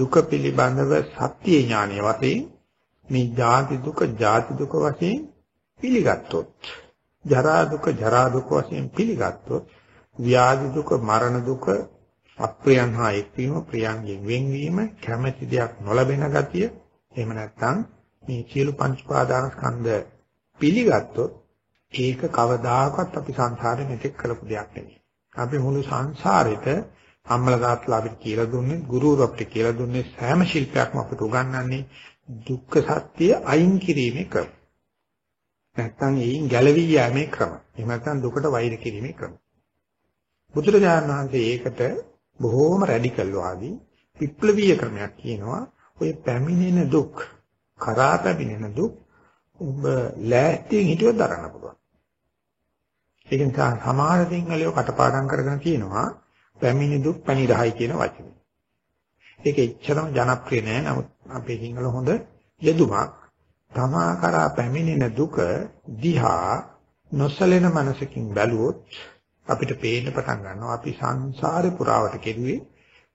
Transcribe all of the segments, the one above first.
දුක පිළිබඳව සත්‍ය ඥානය වශයෙන් මේ ජාති දුක ජාති දුක වශයෙන් පිළිගත්තොත් ජරා දුක ජරා දුක වශයෙන් පිළිගත්තොත් ව්‍යාධි දුක මරණ දුක අප්‍රියන් හා එක්වීම ප්‍රියන්ගෙන් වෙන්වීම කැමැති දෙයක් නොලැබෙන ගතිය එහෙම නැත්නම් මේ සියලු පංච පාදාන ස්කන්ධ පිළිගත්තොත් ඒක කවදාකවත් අපි සංසාරේ මෙතෙක් කරපු දෙයක් නෙවෙයි. අපි මුළු සංසාරෙට අම්මලා තාත්තලා අපිට කියලා දුන්නේ ගුරුවරු අපිට කියලා දුන්නේ සෑම ශිල්පයක්ම අපිට උගන්වන්නේ දුක්ඛ සත්‍ය අයින් කිරීමේ ක්‍රම. නැත්තම් එයින් ගැලවී යෑමේ ක්‍රම. එහෙම නැත්නම් දුකට වෛර කිරීමේ ක්‍රම. බුදුරජාණන් වහන්සේ ඒකට බොහෝම රැඩිකල් වාදී විප්ලවීය ක්‍රමයක් කියනවා. ඔය පැමිණෙන දුක්, කරා පැමිණෙන දුක් ඔබ ලෑස්තියෙන් හිටියොත් දරන්න පුළුවන්. ඒක නිසා සමහර සිංහලයෝ කටපාඩම් කරගෙන කියනවා පැමිණි දුක් පැනිරහයි කියන වචනේ. ඒක එච්චරම ජනප්‍රිය නෑ. නමුත් අපේ සිංහල හොඳ යෙදුමක්. තමා කරා පැමිණෙන දුක දිහා නොසලෙන මනසකින් බැලුවොත් අපිට පේන්න පටන් ගන්නවා අපි සංසාරේ පුරාවට කෙරුවේ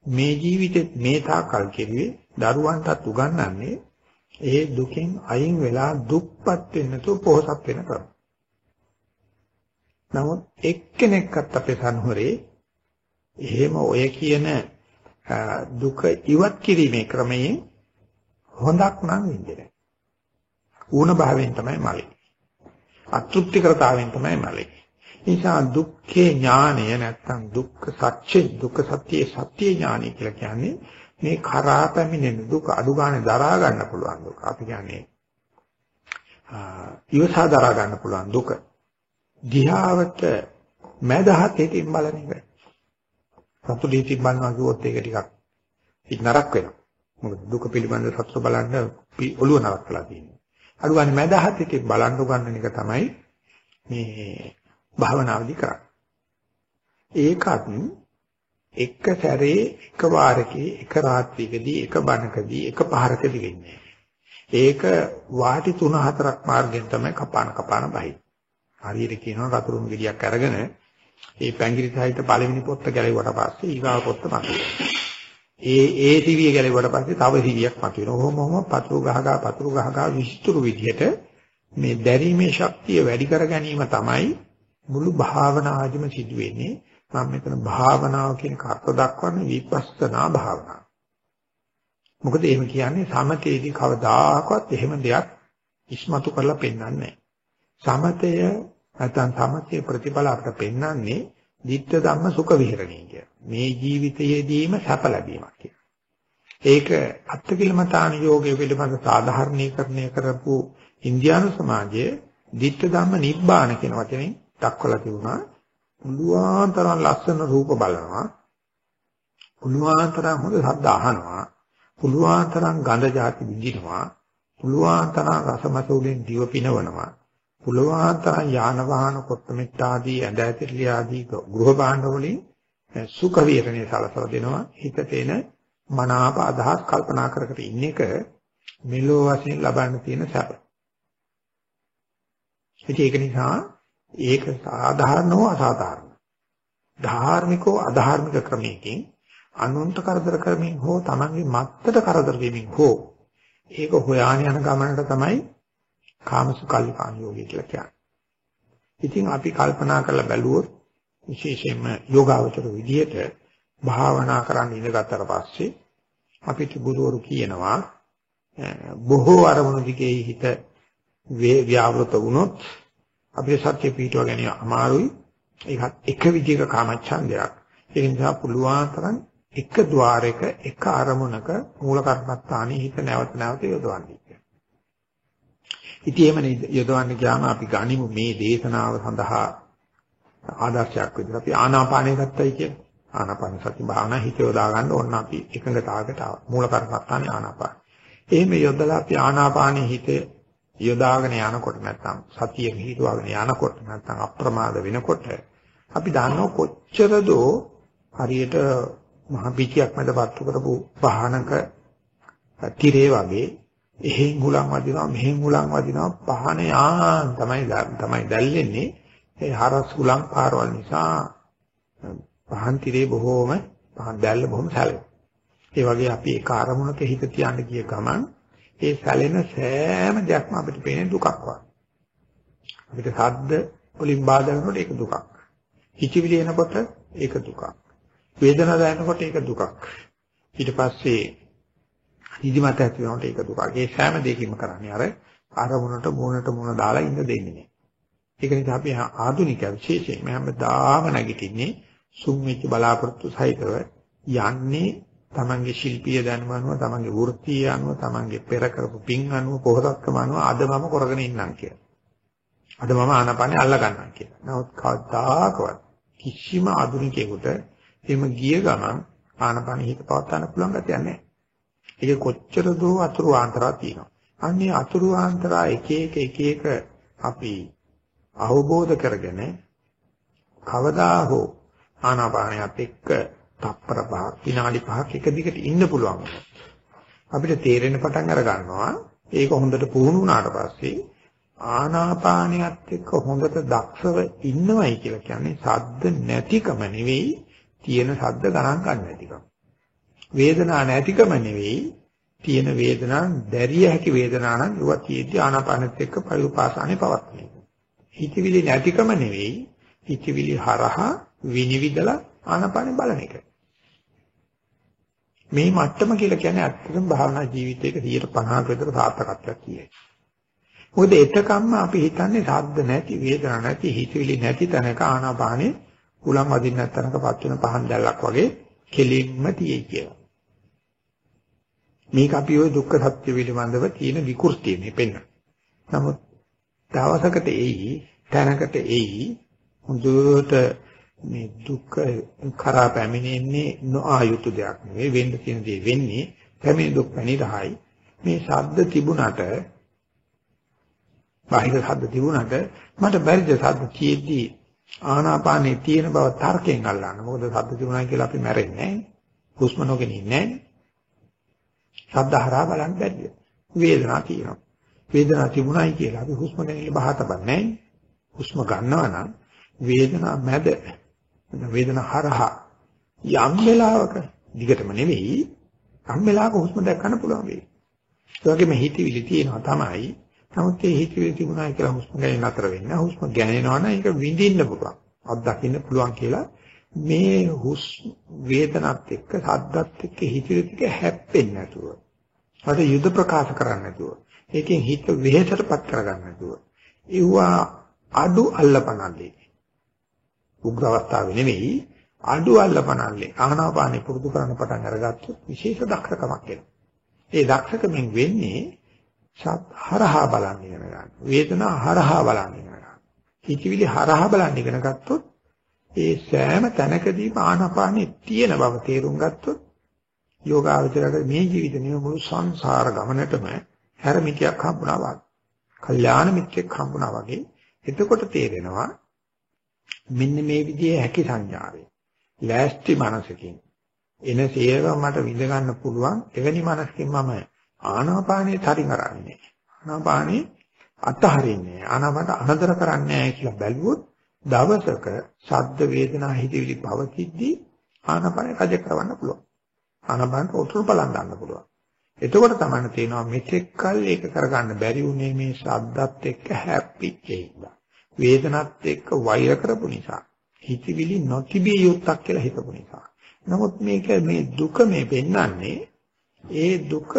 මේ ජීවිතෙත් මේ තාකල් කෙරුවේ දරුවන්ටත් උගන්වන්නේ ඒ දුකෙන් අයින් වෙලා දුක්පත් වෙන්න තු පොහසත් වෙන ක්‍රම. නමුත් එක්කෙනෙක්වත් අපේ සංහරේ එහෙම ඔය කියන දුක ඉවත් කිරීමේ ක්‍රමයෙන් හොඳක් නම් වෙන්නේ නැහැ. ඌන භාවයෙන් තමයි මලේ. අතෘප්තිකරතාවෙන් තමයි මලේ. නිසා දුක්ඛේ ඥානය නැත්තම් දුක්ඛ සත්‍ය දුක්ඛ සත්‍යයේ සත්‍ය ඥානය කියලා කියන්නේ මේ කරා පැමිණෙන දුක අඩු ගන්න දරා ගන්න පුළුවන් දුක. අපි කියන්නේ ඉවසා දරා ගන්න පුළුවන් දුක. දිහාවට මැදහත් හිතින් බලන එක. සතු දීති බලනවා කිව්වොත් ඒක ටිකක් නරක වෙනවා. මොකද දුක පිළිබඳ සතුට බලන්න ඔළුව නරකලා තියෙනවා. අඩු ගන්න මැදහත් හිතින් බලන්න උගන්නන එක තමයි මේ භාවනාවදී කරන්නේ. ඒකත් එක සැරේ එක වාරකේ එක රාත්‍රියකදී එක බණකදී එක පහරකදී වෙන්නේ. ඒක වාටි 3-4ක් මාර්ගෙන් තමයි කපාන කපාන බහි. හරියට කියනවා රතුරුම් ගෙඩියක් අරගෙන ඒ පැංගිරි සහිත පළවෙනි පොත්ත ගැලෙවුවට පස්සේ ඊගාව පොත්ත මතුවෙනවා. ඒ ඒ සිවිය ගැලෙවුවට පස්සේ තව සිවියක් මතුවෙනවා. ඔහොම ඔහොම පතුරු ගහ ගහ පතුරු ගහ ගහ විස්තර විදිහට මේ දැරීමේ ශක්තිය වැඩි කර ගැනීම තමයි මුළු භාවනාවදිම සිදු වෙන්නේ. මම මෙතන භාවනාව කියන කර්ත දක්වන්නේ විපස්සනා භාවනාව. මොකද එහෙම කියන්නේ සමතේදී කවදාකවත් එහෙම දෙයක් ඉස්මතු කරලා පෙන්වන්නේ නැහැ. සමතය නැත්නම් සමතේ ප්‍රතිඵල අපිට පෙන්වන්නේ ditta ධම්ම සුඛ විහරණය කිය. මේ ජීවිතයේදීම සැප ලැබීමක් කිය. ඒක අත්කිලමතාන යෝගයේ පිළිබඳ සාධාරණීකරණය කරපු ඉන්දියානු සමාජයේ ditta ධම්ම නිබ්බාන කියන වචනේ දක්වලා තිබුණා. පුළුවන් තරම් ලස්සන රූප බලනවා. පුළුවන් තරම් හොඳ ශබ්ද අහනවා. පුළුවන් තරම් ගඳ જાති විඳිනවා. පුළුවන් තරම් රසමස උලින් දිව පිනවනවා. පුළුවන් තරම් යාන වාහන කොත්තමෙට්ට ආදී ඇඳ ඇතිරිලි ආදී ගෘහ භාණ්ඩ වලින් සුඛ විහරණය සලසලා දෙනවා. හිතට එන මනාප අදහස් කල්පනා කර කර ඉන්න එක මෙලෝ වශයෙන් ලබන්න තියෙන සැප. ඒක නිසා ඒක සාධාරණව අසාධාරණ. ධාර්මිකව අධාර්මික ක්‍රමයකින් අනුන්ට කරදර කරමින් හෝ තමන්ගේ මත්තට කරදර දෙමින් හෝ ඒක හොයාගෙන යන ගමනට තමයි කාමසුකල්ලිකාණ යෝගය කියලා කියන්නේ. ඉතින් අපි කල්පනා කරලා බැලුවොත් විශේෂයෙන්ම යෝගාවචර විදියට භාවනා කරන්න ඉඳගත්තට පස්සේ අපිට ගුරුවරු කියනවා බොහෝ අරමුණු දිගේ හිත ව්‍යාවෘත වුණොත් අපේ සත්‍ය පිටව ගැනීම අමාරුයි. ඒකත් එක විදිහක කාමච්ඡන්දයක්. ඒ නිසා පුළුවන් තරම් එක ద్వාරයක එක අරමුණක මූල කර්මස්ථානයේ හිත නැවත නැවත යොදවන්නේ. ඉතින් එහෙම යොදවන්න ගියාම අපි ගනිමු මේ දේශනාව සඳහා ආදර්ශයක් විදිහට අපි ආනාපානය ගත්තයි කියන්නේ. ආනාපාන සති භාවනා හිත යොදා ගන්න ඕන අපි එකඟතාවකට මූල කර්මස්ථානේ ආනාපාන. එහෙම යොදලා අපි ආනාපානයේ හිත යොදාගෙන යනකොට නැත්නම් සතිය පිහිටුවාගෙන යනකොට නැත්නම් අප්‍රමාද වෙනකොට අපි දන්නව කොච්චර දෝ හරියට මහ පිටියක් මැද පත්තු කරපු පහනක තිරේ වගේ එහෙන් හුලං වදිනවා මෙහෙන් හුලං වදිනවා පහන යාන් තමයි තමයි දැල්ලෙන්නේ ඒ හරස් හුලං පාරවල් නිසා පහන් තිරේ බොහෝම පහන් දැල්ල බොහොම සැලෙනවා ඒ වගේ අපි ඒ කාර්මුණක හිත තියන්න ගිය ගමන් ඒ සැලෙන සෑම දෙයක්ම අපිට පේන දුකක් වගේ. අපිට ශබ්ද වලින් බාධා කරනකොට ඒක දුකක්. හිතවිලි එනකොට ඒක දුකක්. වේදනාව දැනෙනකොට ඒක දුකක්. ඊට පස්සේ නිදිමත ඇති වෙනකොට ඒක දුකක්. ඒ සෑම දෙයකින්ම කරන්නේ අර අරමුණට මූණට මූණ දාලා ඉන්න දෙන්නේ නැහැ. ඒක නිසා අපි ආධුනික විශේෂයෙන් හැමදාම නැගිටින්නේ සුම් වෙච්ච බලාපොරොත්තු සහිතව යන්නේ තමන්ගේ ශිල්පීය දැනුම අනුව තමන්ගේ වෘත්තිය අනුව තමන්ගේ පෙර කරපු පින් අනුව පොහසත්කම අනුව අද මම කරගෙන ඉන්නම් කියලා. අද මම ආනාපානේ අල්ල ගන්නම් කියලා. නමුත් කවදාකවත් කිසිම ආධුනිකයෙකුට එහෙම ගිය ගමන් ආනාපානේ හිත පවත් ගන්න පුළුවන් ගැතියක් නැහැ. ඒක කොච්චර දෝ අතුරු ආන්තරා තියෙනවා. අන්නේ අතුරු ආන්තරා එක එක එක එක අපි අවබෝධ කරගෙන කවදා හෝ ආනාපානයත් එක්ක තප්පර පහක් විනාඩි පහක් එක දිගට ඉන්න පුළුවන්. අපිට තේරෙන පටන් අර ගන්නවා ඒක හොඳට පුහුණු වුණාට පස්සේ ආනාපානියත් එක්ක හොඳට දක්ෂව ඉන්නවයි කියලා කියන්නේ සද්ද නැතිකම නෙවෙයි තියෙන සද්ද ගණන් ගන්න නැතිකම. වේදනා නැතිකම නෙවෙයි තියෙන වේදනා දැරිය හැකි වේදනා නම් ඒවා තියෙද්දි ආනාපානෙත් එක්ක පරිඋපාසානේ පවත්වන්නේ. හිතවිලි නැතිකම නෙවෙයි හිතවිලි හරහා විනිවිදලා ආනාපානෙ බලන එක. මේ මට්ටම කියලා කියන්නේ ඇත්තටම භාවනා ජීවිතයක 150ක විතර සාර්ථකත්වයක් කියයි. මොකද එතකම්ම අපි හිතන්නේ ශබ්ද නැති, වේදනා නැති, හිතවිලි නැති තැනක ආනාපානෙ උලම් වදින්න නැත්නම්කපත් වෙන පහන් දැල්ලක් වගේ කෙලින්ම තියෙයි කියලා. මේක අපි ওই දුක්ඛ සත්‍ය පිළිබඳව තියෙන විකෘතිය මේ පෙන්න. නමුත් දවසකට එයි, තැනකට එයි හොඳට මේ දුක කරා පැමිණෙන්නේ නොආයුතු දෙයක් නෙවෙයි වෙන්න තියෙන දේ වෙන්නේ පැමිණි දුක් පැනිරහයි. මේ ශබ්ද තිබුණට බාහිර ශබ්ද තිබුණට මට බැරිද ශබ්ද කියෙද්දී ආනාපානේ තියෙන බව තර්කයෙන් අල්ලන්න. මොකද ශබ්ද තිබුණා කියලා අපි මැරෙන්නේ නැහැ. හුස්ම නොගෙන ඉන්නේ නැහැ. ශබ්ද හරහා බලන්න බැරිද වේදනාව තියෙනවා වේදනාව තිබුණයි කියලා අපි හුස්ම ගැනීම බහ තබන්නේ හුස්ම ගන්නවා නම් වේදනාව මැද වේදනාව හරහා යම් වෙලාවක දිගටම නෙවෙයි යම් වෙලාවක හුස්ම දැක් ගන්න පුළුවන් වෙයි. ඒ වගේම හිතවිලි තියෙනවා තමයි. නමුත් ඒ හිතවිලි තිබුණා කියලා හුස්ම ගැනීම නතර වෙන්න. හුස්ම ගැනෙනවා නම් ඒක විඳින්න පුළුවන්. අත්දකින්න පුළුවන් කියලා මේ හුස් වේදනත් එක්ක සද්දත් එක්ක හිතවිලි ටික හැප්පෙන්නේ නැතුව. මට යුද ප්‍රකාශ කරන්න නැතුව. ඒකෙන් හිත වෙහෙසටපත් කරගන්න නැතුව. ඒවා අඩු අල්ලපනල්ලේ. උග්‍ර අවස්ථාවේ නෙවෙයි අඩු අල්ලපනල්ලේ ආනාපානෙ පුරුදු කරන්න පටන් අරගත්තොත් විශේෂ දක්ෂකමක් එනවා. ඒ දක්ෂකමෙන් වෙන්නේ සත් හරහා බලන්න ඉගෙන ගන්න. වේදනා හරහා බලන්න ඉගෙන ගන්න. හිතවිලි හරහා බලන්න ඉගෙන ගත්තොත් ඒ සෑම තැනකදීම ආනාපානෙ තියෙන බව තේරුම් ගත්තොත් යෝගාවචරයට මේ ජීවිතේ මුළු සංසාර ගමනටම හැරමිටියක් හම්බුණා වගේ. කල්යාණ මිත්‍රෙක් හම්බුණා වගේ. එතකොට තේරෙනවා මෙන්න මේ විදිහේ හැකි සංඥාවෙන් ලෑස්ති මනසකින් එන සේව මට විඳ ගන්න පුළුවන් එවැනි මනසකින් මම ආනාපානේ තරින් කරන්නේ ආනාපානේ අතහරින්නේ ආනාපානට අනදර කරන්නේ නැහැ කියලා බැලුවොත් දවසක ශබ්ද වේදනා හිතවිලි පවතිද්දී ආනාපානේ රජ කරවන්න පුළුවන්. ආනාපානට උතුරු බලන් ගන්න පුළුවන්. එතකොට තමයි තේනවා මෙතෙක් කල් ඒක කරගන්න බැරි වුණේ මේ ශබ්දත් එක්ක හැප්පිච්ච හින්දා. වේදනත් එක්ක වෛර කරපු නිසා. හිතවිලි නොතිබිය යුත්තක් කියලා හිතපු නිසා. නමුත් මේක මේ දුක මේ පෙන්වන්නේ ඒ දුක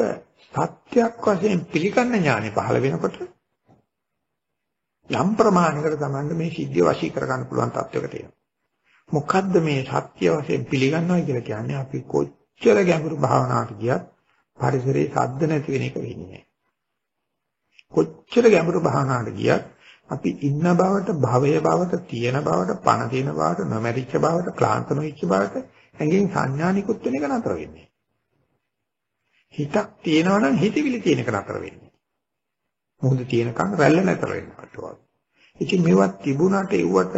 සත්‍යයක් වශයෙන් පිළිගන්න ඥානෙ පහළ වෙනකොට යම් ප්‍රමාණයකට තමයි මේ සිද්ධිය වශී කරගන්න පුළුවන් තත්වයකට එනවා. මොකද්ද මේ සත්‍ය වශයෙන් පිළිගන්නවා කියලා කියන්නේ අපි කොච්චර ගැඹුරු භාවනාවට ගියත් පරිසරයේ සද්ද නැති වෙන එක වෙන්නේ නැහැ. කොච්චර ගැඹුරු භාවනාවට ගියත් අපි ඉන්න බවට භවය බවට තියෙන බවට පණ තියෙන බවට නොමැරිච්ච බවට ක්ලාන්ත නොවිච්ච බවට ඇඟෙන් සංඥා නිකුත් වෙන එක නතර වෙන්නේ. හිතක් තියෙනවා නම් හිතවිලි තියෙන එක නතර වෙන්නේ. මොහොත තියෙනකන් රැල්ල නතර වෙනවා. ඉතින් මේවත් තිබුණාට ඒවට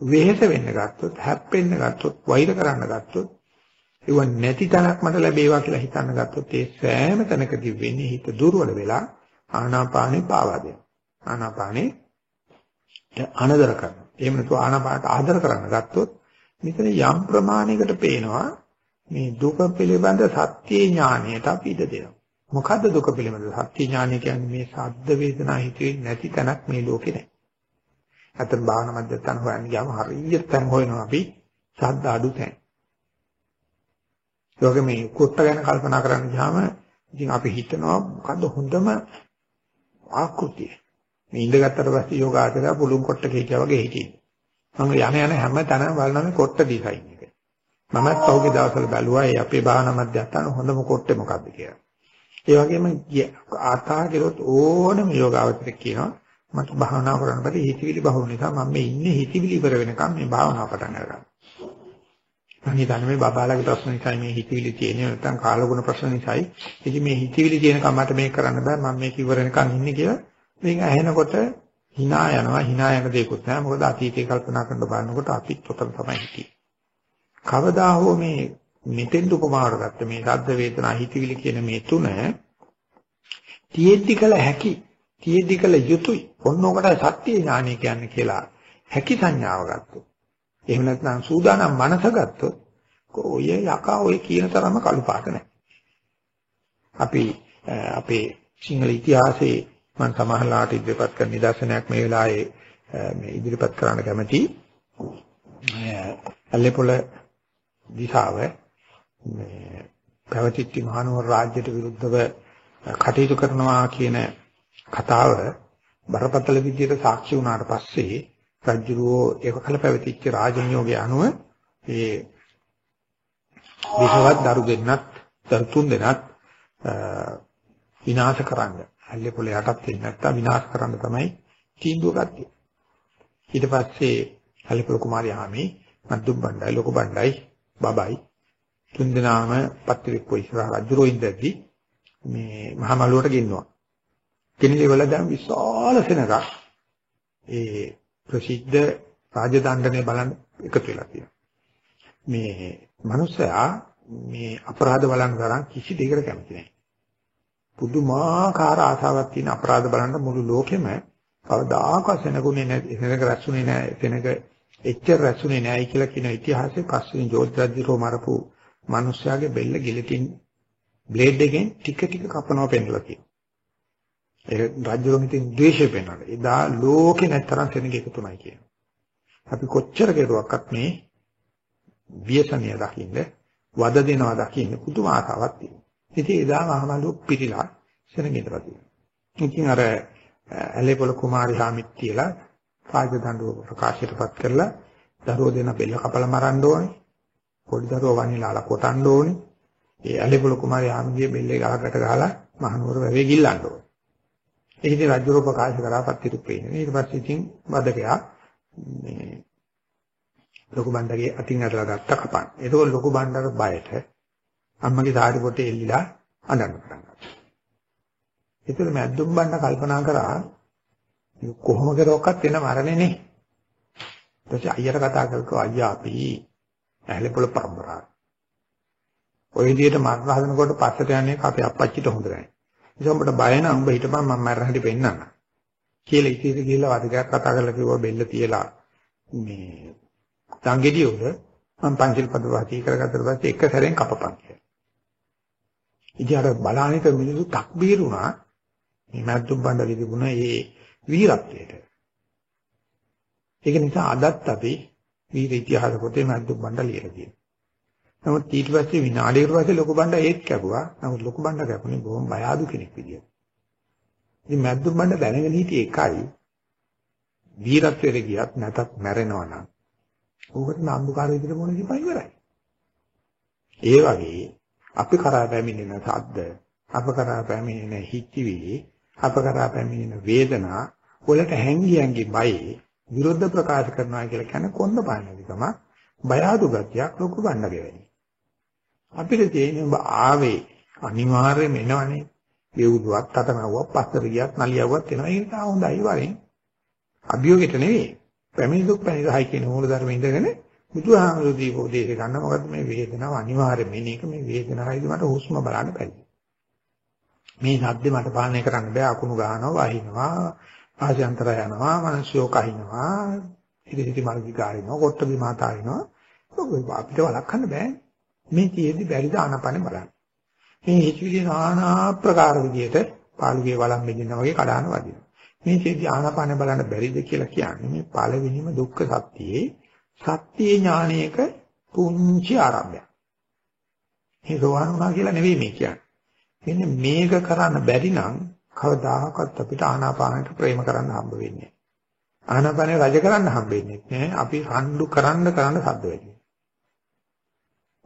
වෙහෙස වෙන්න ගත්තොත්, හැප්පෙන්න ගත්තොත්, වෛර කරන්න ගත්තොත්, ඒව නැති තැනක් මට ලැබේවා කියලා හිතන්න ගත්තොත් ඒ සෑම තැනකදී වෙන්නේ හිත දුර්වල වෙලා ආනාපානේ පාවා දෙනවා. ආනාපානේ අනදර කරනවා. එහෙම නැතුව ආනාපානට ආදර කරන්න ගත්තොත් මෙතන යම් ප්‍රමාණයකට පේනවා මේ දුක පිළිබඳ සත්‍ය ඥානයට අපි ඉඩ දෙනවා. මොකද්ද දුක පිළිබඳ සත්‍ය ඥානය කියන්නේ මේ සද්ද වේදනා හිතේ නැති තැනක් මේ ලෝකේ නැහැ. අතන භාවනා මැදත්තන් හොයන්න ගියාම හරියට තැන් හොයනවා අපි සද්ද අඩු තැන්. ඒ වගේ මේ කුට්ට ගැන කල්පනා කරන්න ගියාම ඉතින් අපි හිතනවා මොකද්ද හොඳම ආකෘතිය. මේ ඉඳගත්තට පස්සේ යෝගාචරය පුළුන් කොට්ටක හිටියා වගේ හිටියේ. මම යන යන හැම තැනම බලනවා මේ කොට්ට ඩිසයින් එක. මමත් පහුගිය දවස්වල බැලුවා ඒ අපේ භාවනා මධ්‍යස්ථාන හොඳම කොට්ටේ මොකද්ද කියලා. ඒ වගේම ආතා කෙරොත් ඕනම යෝගාවචරයක් කියනවා මට භාවනා කරන්න බැරි හිතවිලි බහුව නිසා මම මේ ඉන්නේ හිතවිලි ඉවර වෙනකම් මේ භාවනාව පටන් ගන්නවා. මම හිතන්නේ මේ බබාලාගේ ප්‍රශ්න නිසායි මේ හිතවිලි තියෙන්නේ නැත්නම් කාලගුණ ප්‍රශ්න නිසායි. ඉතින් මේ හිතවිලි තියෙන කමට මේක කරන්න බෑ මම මේක ඉවර වෙනකම් ඉන්නේ කියලා මේක ඇහෙනකොට hina යනවා hina යන දෙයක්වත් නැහැ. මොකද අතීතේ කල්පනා කරන බලනකොට අපිත් උතන තමයි හිටියේ. කවදා හෝ මේ මෙතෙන් උපමාවට ගත්ත මේ ශබ්ද වේදනා හිතවිලි කියන මේ තුන තියෙද්දි කල හැකි තියෙද්දි කල යුතුයි. ඔන්නෝකට සත්‍ය ඥානය කියන්නේ කියලා හැකි සංඥාව ගත්තොත්. එහෙම නැත්නම් සූදානම් මනස ගත්තොත් ඔය යකා ඔය කියන තරම කළු පාට නැහැ. අපි අපේ සිංහල ඉතිහාසයේ මම සමහරලාට ඉදිරිපත් කරන නිදර්ශනයක් මේ වෙලාවේ මේ ඉදිරිපත් කරන්න කැමතියි. අල්ලේපොළ දිසාව මේ පැවතිච්ච මහනුවර රාජ්‍යයට විරුද්ධව කටයුතු කරනවා කියන කතාව බරපතල විදිහට සාක්ෂි වුණාට පස්සේ රජුරෝ ඒක කල පැවතිච්ච රාජනියෝගය අනුව ඒ විසවත් දරු දෙන්නත් දරු තුන් දෙනත් විනාශ කරන්න. ඇල්ලේ පොළ යටත් වෙන්නේ නැත්තම් විනාශ කරන්න තමයි තීන්දුව ගත්තේ. ඊට පස්සේ ඇල්ලේ පොළ කුමාරයා ආමේ මද්දුම් බණ්ඩයි ලොකු බණ්ඩයි බබයි තුන් දෙනාම පත්‍රිකෝ ඉස්සරහ රජුරෝ ඉඳද්දි මේ මහා මළුවට ගෙන්නවා. ගෙනිලි වල දැන් විශාල සෙනඟක් ඒ ප්‍රසිද්ධ රාජදණ්ඩනය බලන්න එකතු වෙලා තියෙනවා. මේ මිනිස්සයා මේ අපරාධ බලන්න තරම් කිසි දෙයකට කැමති නැහැ. පුදුමාකාර ආසාවක් තියෙන අපරාධ බලන්න මුළු ලෝකෙම කවදාකවත් සෙනගුනේ නැහැ, සෙනග රැස්ුනේ නැහැ, සෙනග එච්චර රැස්ුනේ නැහැයි කියලා කියන ඉතිහාසයේ පස්වෙනි ජෝර්ජ් රජුරෝ මරපු මිනිස්යාගේ බෙල්ල ගිලටින් බ්ලේඩ් එකෙන් ටික ටික කපනවා පෙන්නලා තියෙනවා. ඒ රාජ්‍යවම ඉතින් ද්වේෂය පෙන්වනවා. එදා ලෝකේ නැතරම් කෙනෙක් එකතුමයි කියනවා. අපි කොච්චර කෙරුවක්වත් මේ වියසනිය දකින්න වද දෙනවා දකින්න පුදුම ආසාවක් තියෙනවා. ඉතින් එදා මහමලු පිටිලා සෙනගෙදලා තියෙනවා. ඉතින් අර ඇලේපොළ කුමාරි සාමිත් කියලා රාජදඬුව ප්‍රකාශයටපත් කරලා දරුවෝ දෙන බෙල්ල කපලා මරන්න ඕනේ. පොඩි දරුවෝ වනිලාලා කොටන්න ඕනේ. ඒ ඇලේපොළ කුමාරි ආමිගේ බෙල්ලේ ගහකට ගහලා මහනුවර වැවේ ගිල්ලන්න ඕනේ. ඒක ඉතින් රජුරෝ ප්‍රකාශ කරා පත්තිරුත් පේන්නේ. ඊට පස්සේ ඉතින් වදකයා මේ ලොකු බණ්ඩගේ අතින් අරලා ගත්ත කපන්. ඒකෝ ලොකු බණ්ඩර බයට අම්මගේ සාරි පොටේ එල්ලිලා අඬන්න පටන් ගත්තා. ඒතර මැද්දුම් බණ්ඩ කල්පනා කරා කොහොම කරොක්කත් වෙන මරණේනේ. ඊට අයියට කතා කරලා අයියා අපි ඇහැලේ පොළ පරම්පරාව. ඔය විදිහට මරණ හදනකොට පස්සට යන්නේ අපේ අප්පච්චිට හොඳ නැහැ. නිසා උඹට බය නම් උඹ හිටපන් මම මරණ හැටි පෙන්නන්න. කියලා ඉතින් ගිහලා වදකයක් කතා කරලා කිව්වා බෙල්ල තියලා මේ සංගෙඩිය උඩ මම පංචිල් පද වාචී කරගත්තට පස්සේ එක සැරෙන් කපපන් කියලා. ඉතින් අර බලානික මිනිස්සු තක්බීර් වුණා මේ මැද්දුම් බණ්ඩලි තිබුණ ඒ වීරත්වයට. ඒක නිසා අදත් අපි වීර ඉතිහාස පොතේ මැද්දුම් බණ්ඩලියලා තියෙනවා. නමුත් ඊට පස්සේ විනාඩියකට පස්සේ ලොකු බණ්ඩ ඒත් කැපුවා. නමුත් ලොකු බණ්ඩ කැපුණේ බොහොම බය අඩු කෙනෙක් විදියට. ඉතින් මැද්දුම් බණ්ඩ දැනගෙන හිටියේ එකයි. වීරත්වයට ගියත් නැතත් මැරෙනවා නම්. ඕකට නම්බුකාර විදිහට මොන කිපයි ඉවරයි. ඒ වගේ අපි කරා පැමිණෙන සද්ද, අප කරා පැමිණෙන හිච්චිවිලි, අප කරා පැමිණෙන වේදනා වලට හැංගි හැංගි බයි විරුද්ධ ප්‍රකාශ කරනවා කියලා කියන්නේ කොන්ද පාන්නදිකම බය අඩු ගතියක් ලොකු බණ්ඩගේ වෙන්නේ. අපිට තියෙන්නේ ඔබ ආවේ අනිවාර්යයෙන්ම එනවනේ. වේවුදුවක් තතමවුවක් පස්සට ගියත් නලියවුවක් එනවා. ඒක තා හොඳයි වරෙන්. අභියෝගයට නෙවෙයි. පැමිණි දුක් පැනිරහයි කියන මූල ධර්ම ඉඳගෙන බුදුහාමුදුරු දීපෝ දේශ ගන්න මොකද මේ වේදනාව අනිවාර්යයෙන්ම එන එක මේ වේදනාවයි මට හුස්ම බලන්න බැරි. මේ සද්දේ මට පාලනය කරන්න බෑ අකුණු ගන්නවා වහිනවා ආශයන්තර යනවා මිනිස්සු කහිනවා ඉතින් ඉතින් මල්කි ගාරිනවා කොට්ට බිමාතා වෙනවා අපිට වළක්වන්න බෑනේ මේ තියෙදි බැරිද ආනාපානේ බලන්න. මේ හිතවිලි নানা ප්‍රකාර විදියට පාළුවේ වළම් මෙදිනා වගේ කඩාන වදිනවා. මේ තියෙදි ආනාපානේ බලන්න බැරිද කියලා කියන්නේ මේ පළවෙනිම දුක්ඛ සත්‍යයේ සත්‍ය ඥානයක පුංචි ආරම්භයක්. මේ සෝවාන් වුණා කියලා නෙවෙයි මේ කියන්නේ. මෙන්න මේක කරන්න බැරි නම් කවදාහකත් අපිට ආනාපානට ප්‍රේම කරන්න හම්බ වෙන්නේ ආනාපානේ රජ කරන්න හම්බෙන්නේ නැහැ. අපි රණ්ඩු කරන්න කරන්න සද්ද වෙන්නේ.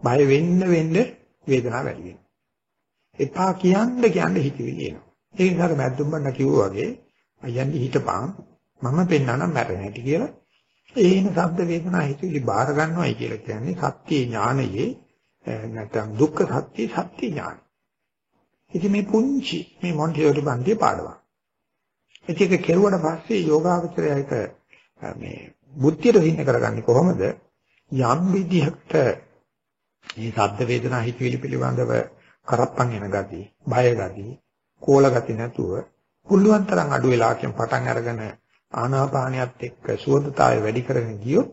බය වෙන්න වෙන්න වේදනාව වැඩි වෙනවා. එපා කියන්න කියන්න හිතවිලි එනවා. ඒ නිසා මැද්දුම් බණ්ඩ කිව්වා වගේ අයන්නේ හිතපන් මම පෙන්වනම් මැරෙන හැටි කියලා. ඒන ශබ්ද වේදනා හිතවිලි බාර ගන්නවයි කියලා කියන්නේ සත්‍ය ඥානයේ නැත්නම් දුක්ඛ සත්‍ය සත්‍ය ඥාන. ඉතින් මේ පුංචි මේ මොන්ටියෝරි බන්දියේ පාඩමක්. ඒක කෙරුවට පස්සේ යෝගාවචරයයික මේ බුද්ධියට හින්න කරගන්නේ කොහොමද? යම් විදිහකට මේ ශබ්ද වේදනා හිතවිලි පිළිබඳව කරප්පන් එන ගති, බය ගති, කෝල ගති නැතුව පුළුවන් තරම් අඩු වෙලාවකින් පටන් අරගෙන ආනාපානියත් එක්ක සුවදතාවය වැඩි කරගෙන ගියොත්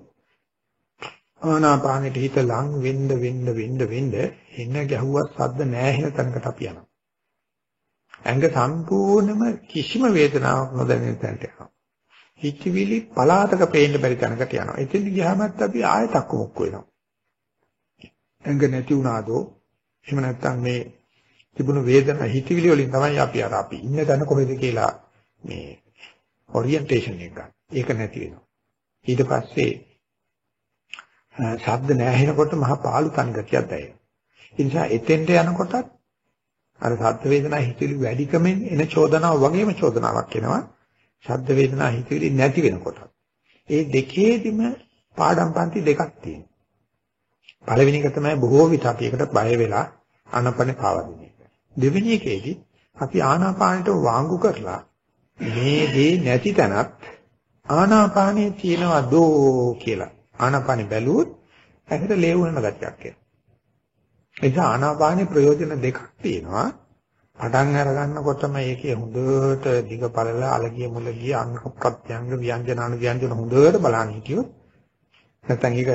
ආනාපානෙට හිත ලං වෙන්න වෙන්න වෙන්න වෙන්න එන ගැහුවත් සද්ද නැහැ තැනකට අපි යනවා. ඇඟ සම්පූර්ණයෙන්ම කිසිම වේදනාවක් නොදැනෙන තැනට යනවා. හිතවිලි පලාතක පේන්න බැරි තැනකට යනවා. එතෙන් ගියාමත් අපි ආයතක් මොක්ක වෙනවා. ඇඟ නැති වුණාදෝ එහෙම නැත්නම් මේ තිබුණු වේදනා හිතවිලි වලින් තමයි අපි අර අපි ඉන්න තැන කොහෙද කියලා මේ ඔරියන්ටේෂන් එක ගන්න. ඒක නැති වෙනවා. ඊට පස්සේ ශබ්ද නැහෙනකොට මහා පාළු තනි ගතියක් දැනෙනවා. ඒ නිසා එතෙන්ට යනකොටත් අර ශබ්ද වේදනා හිතවිලි වැඩිකමෙන් එන චෝදනාව වගේම චෝදනාවක් එනවා. ශබ්ද වේදනා හිතවිලි නැති වෙනකොට. ඒ දෙකේදිම පාඩම් පන්ති දෙකක් තියෙනවා. පළවෙනි එක තමයි බොහෝ විට අපි එකට බය වෙලා ආනාපානේ පාවදින එක. දෙවෙනි එකේදී අපි ආනාපානට වාංගු කරලා මේ දේ නැති තැනත් ආනාපානේ තියෙනවා දෝ කියලා. ආනාපානේ බැලුවොත් ඇහැට ලේවුනන ගතියක් එනවා. ඒ නිසා ආනාපානේ ප්‍රයෝජන දෙකක් තියෙනවා. පටන් අර ගන්නකොටම ඒකේ හොඳට දිග පළල අලගිය මුලගිය අංග ප්‍රත්‍යංග ව්‍යංජන අනු ව්‍යංජන හොඳට බලන්න හිටියොත් නැත්නම් ඒක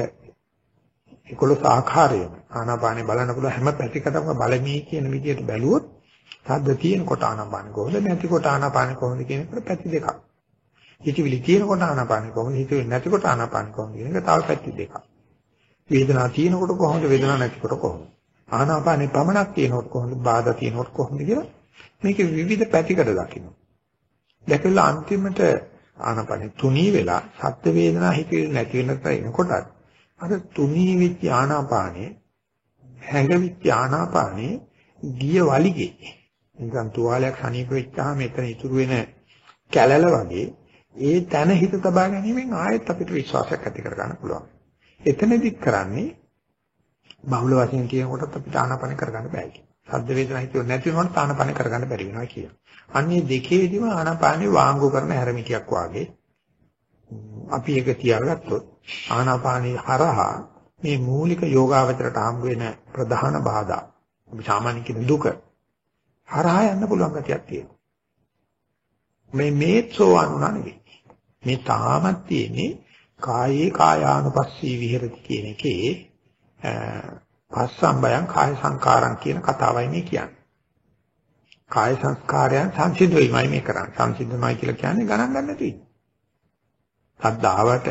11 ආකාරයම ආනාපානේ බලන්න පුළුවන් හැම පැතිකඩම බලමී කියන විදිහට බැලුවොත් සද්ද තියෙනකොට ආනාපාන කොහොමද නැතිකොට ආනාපාන කොහොමද කියන එක පැති දෙකක්. හිතවිලි තියෙනකොට ආනාපාන කොහොමද හිතවිලි නැතිකොට ආනාපාන කොහොමද කියන එක තව පැති දෙකක්. වේදනාව තියෙනකොට කොහොමද වේදනාවක් නැතිකොට කොහොමද? ආනාපානේ පමණක් තියෙනකොට කොහොමද බාධා තියෙනකොට කොහොමද කියලා මේකේ විවිධ පැතිකඩ දකින්න. දැකලා අන්තිමට ආනාපානේ තුනී වෙලා සත්‍ය වේදනා හිතවිලි නැති වෙනකොට එනකොටත් අර තුනී වෙච්ච ආනාපානේ හැඟවිච්ච ආනාපානේ ගිය වලිගේ නිකන් තුවාලයක් සනීප වෙච්චාම එතන ඉතුරු වෙන කැලල වගේ ඒ තන හිත තබා ගැනීමෙන් ආයෙත් අපිට විශ්වාසයක් ඇති කර ගන්න පුළුවන්. එතනදිත් කරන්නේ බහුල වශයෙන් කියනකොටත් අපිට ආනාපාන කරගන්න බෑ කියන. සද්ද වේදනා හිතුව නැති වුණොත් ආනාපාන කරගන්න බැරි වෙනවා කියන. අන්නේ දෙකේදීම ආනාපානේ වාංගු කරන හැරමිටියක් වාගේ අපි ඒක තියාගත්තොත් ආනාපානී හරහා මේ මූලික යෝගාවචරයට හම් වෙන ප්‍රධාන බාධා අපි සාමාන්‍ය කියන දුක හරහා යන්න පුළුවන් ගතියක් තියෙනවා. මේ මේත්සෝ අනුනා නෙවෙයි. මේ තාමත් තියෙන්නේ කායේ කායානුපස්සී විහෙරති කියන එකේ පස්සම්බයං කාය සංකාරං කියන කතාවයි මේ කියන්නේ. කාය සංස්කාරයන් සංසිද්ධ වෙයිමයි මේ කරන්නේ. සංසිද්ධමයි කියලා කියන්නේ ගණන් ගන්න නැති. සද්දාවට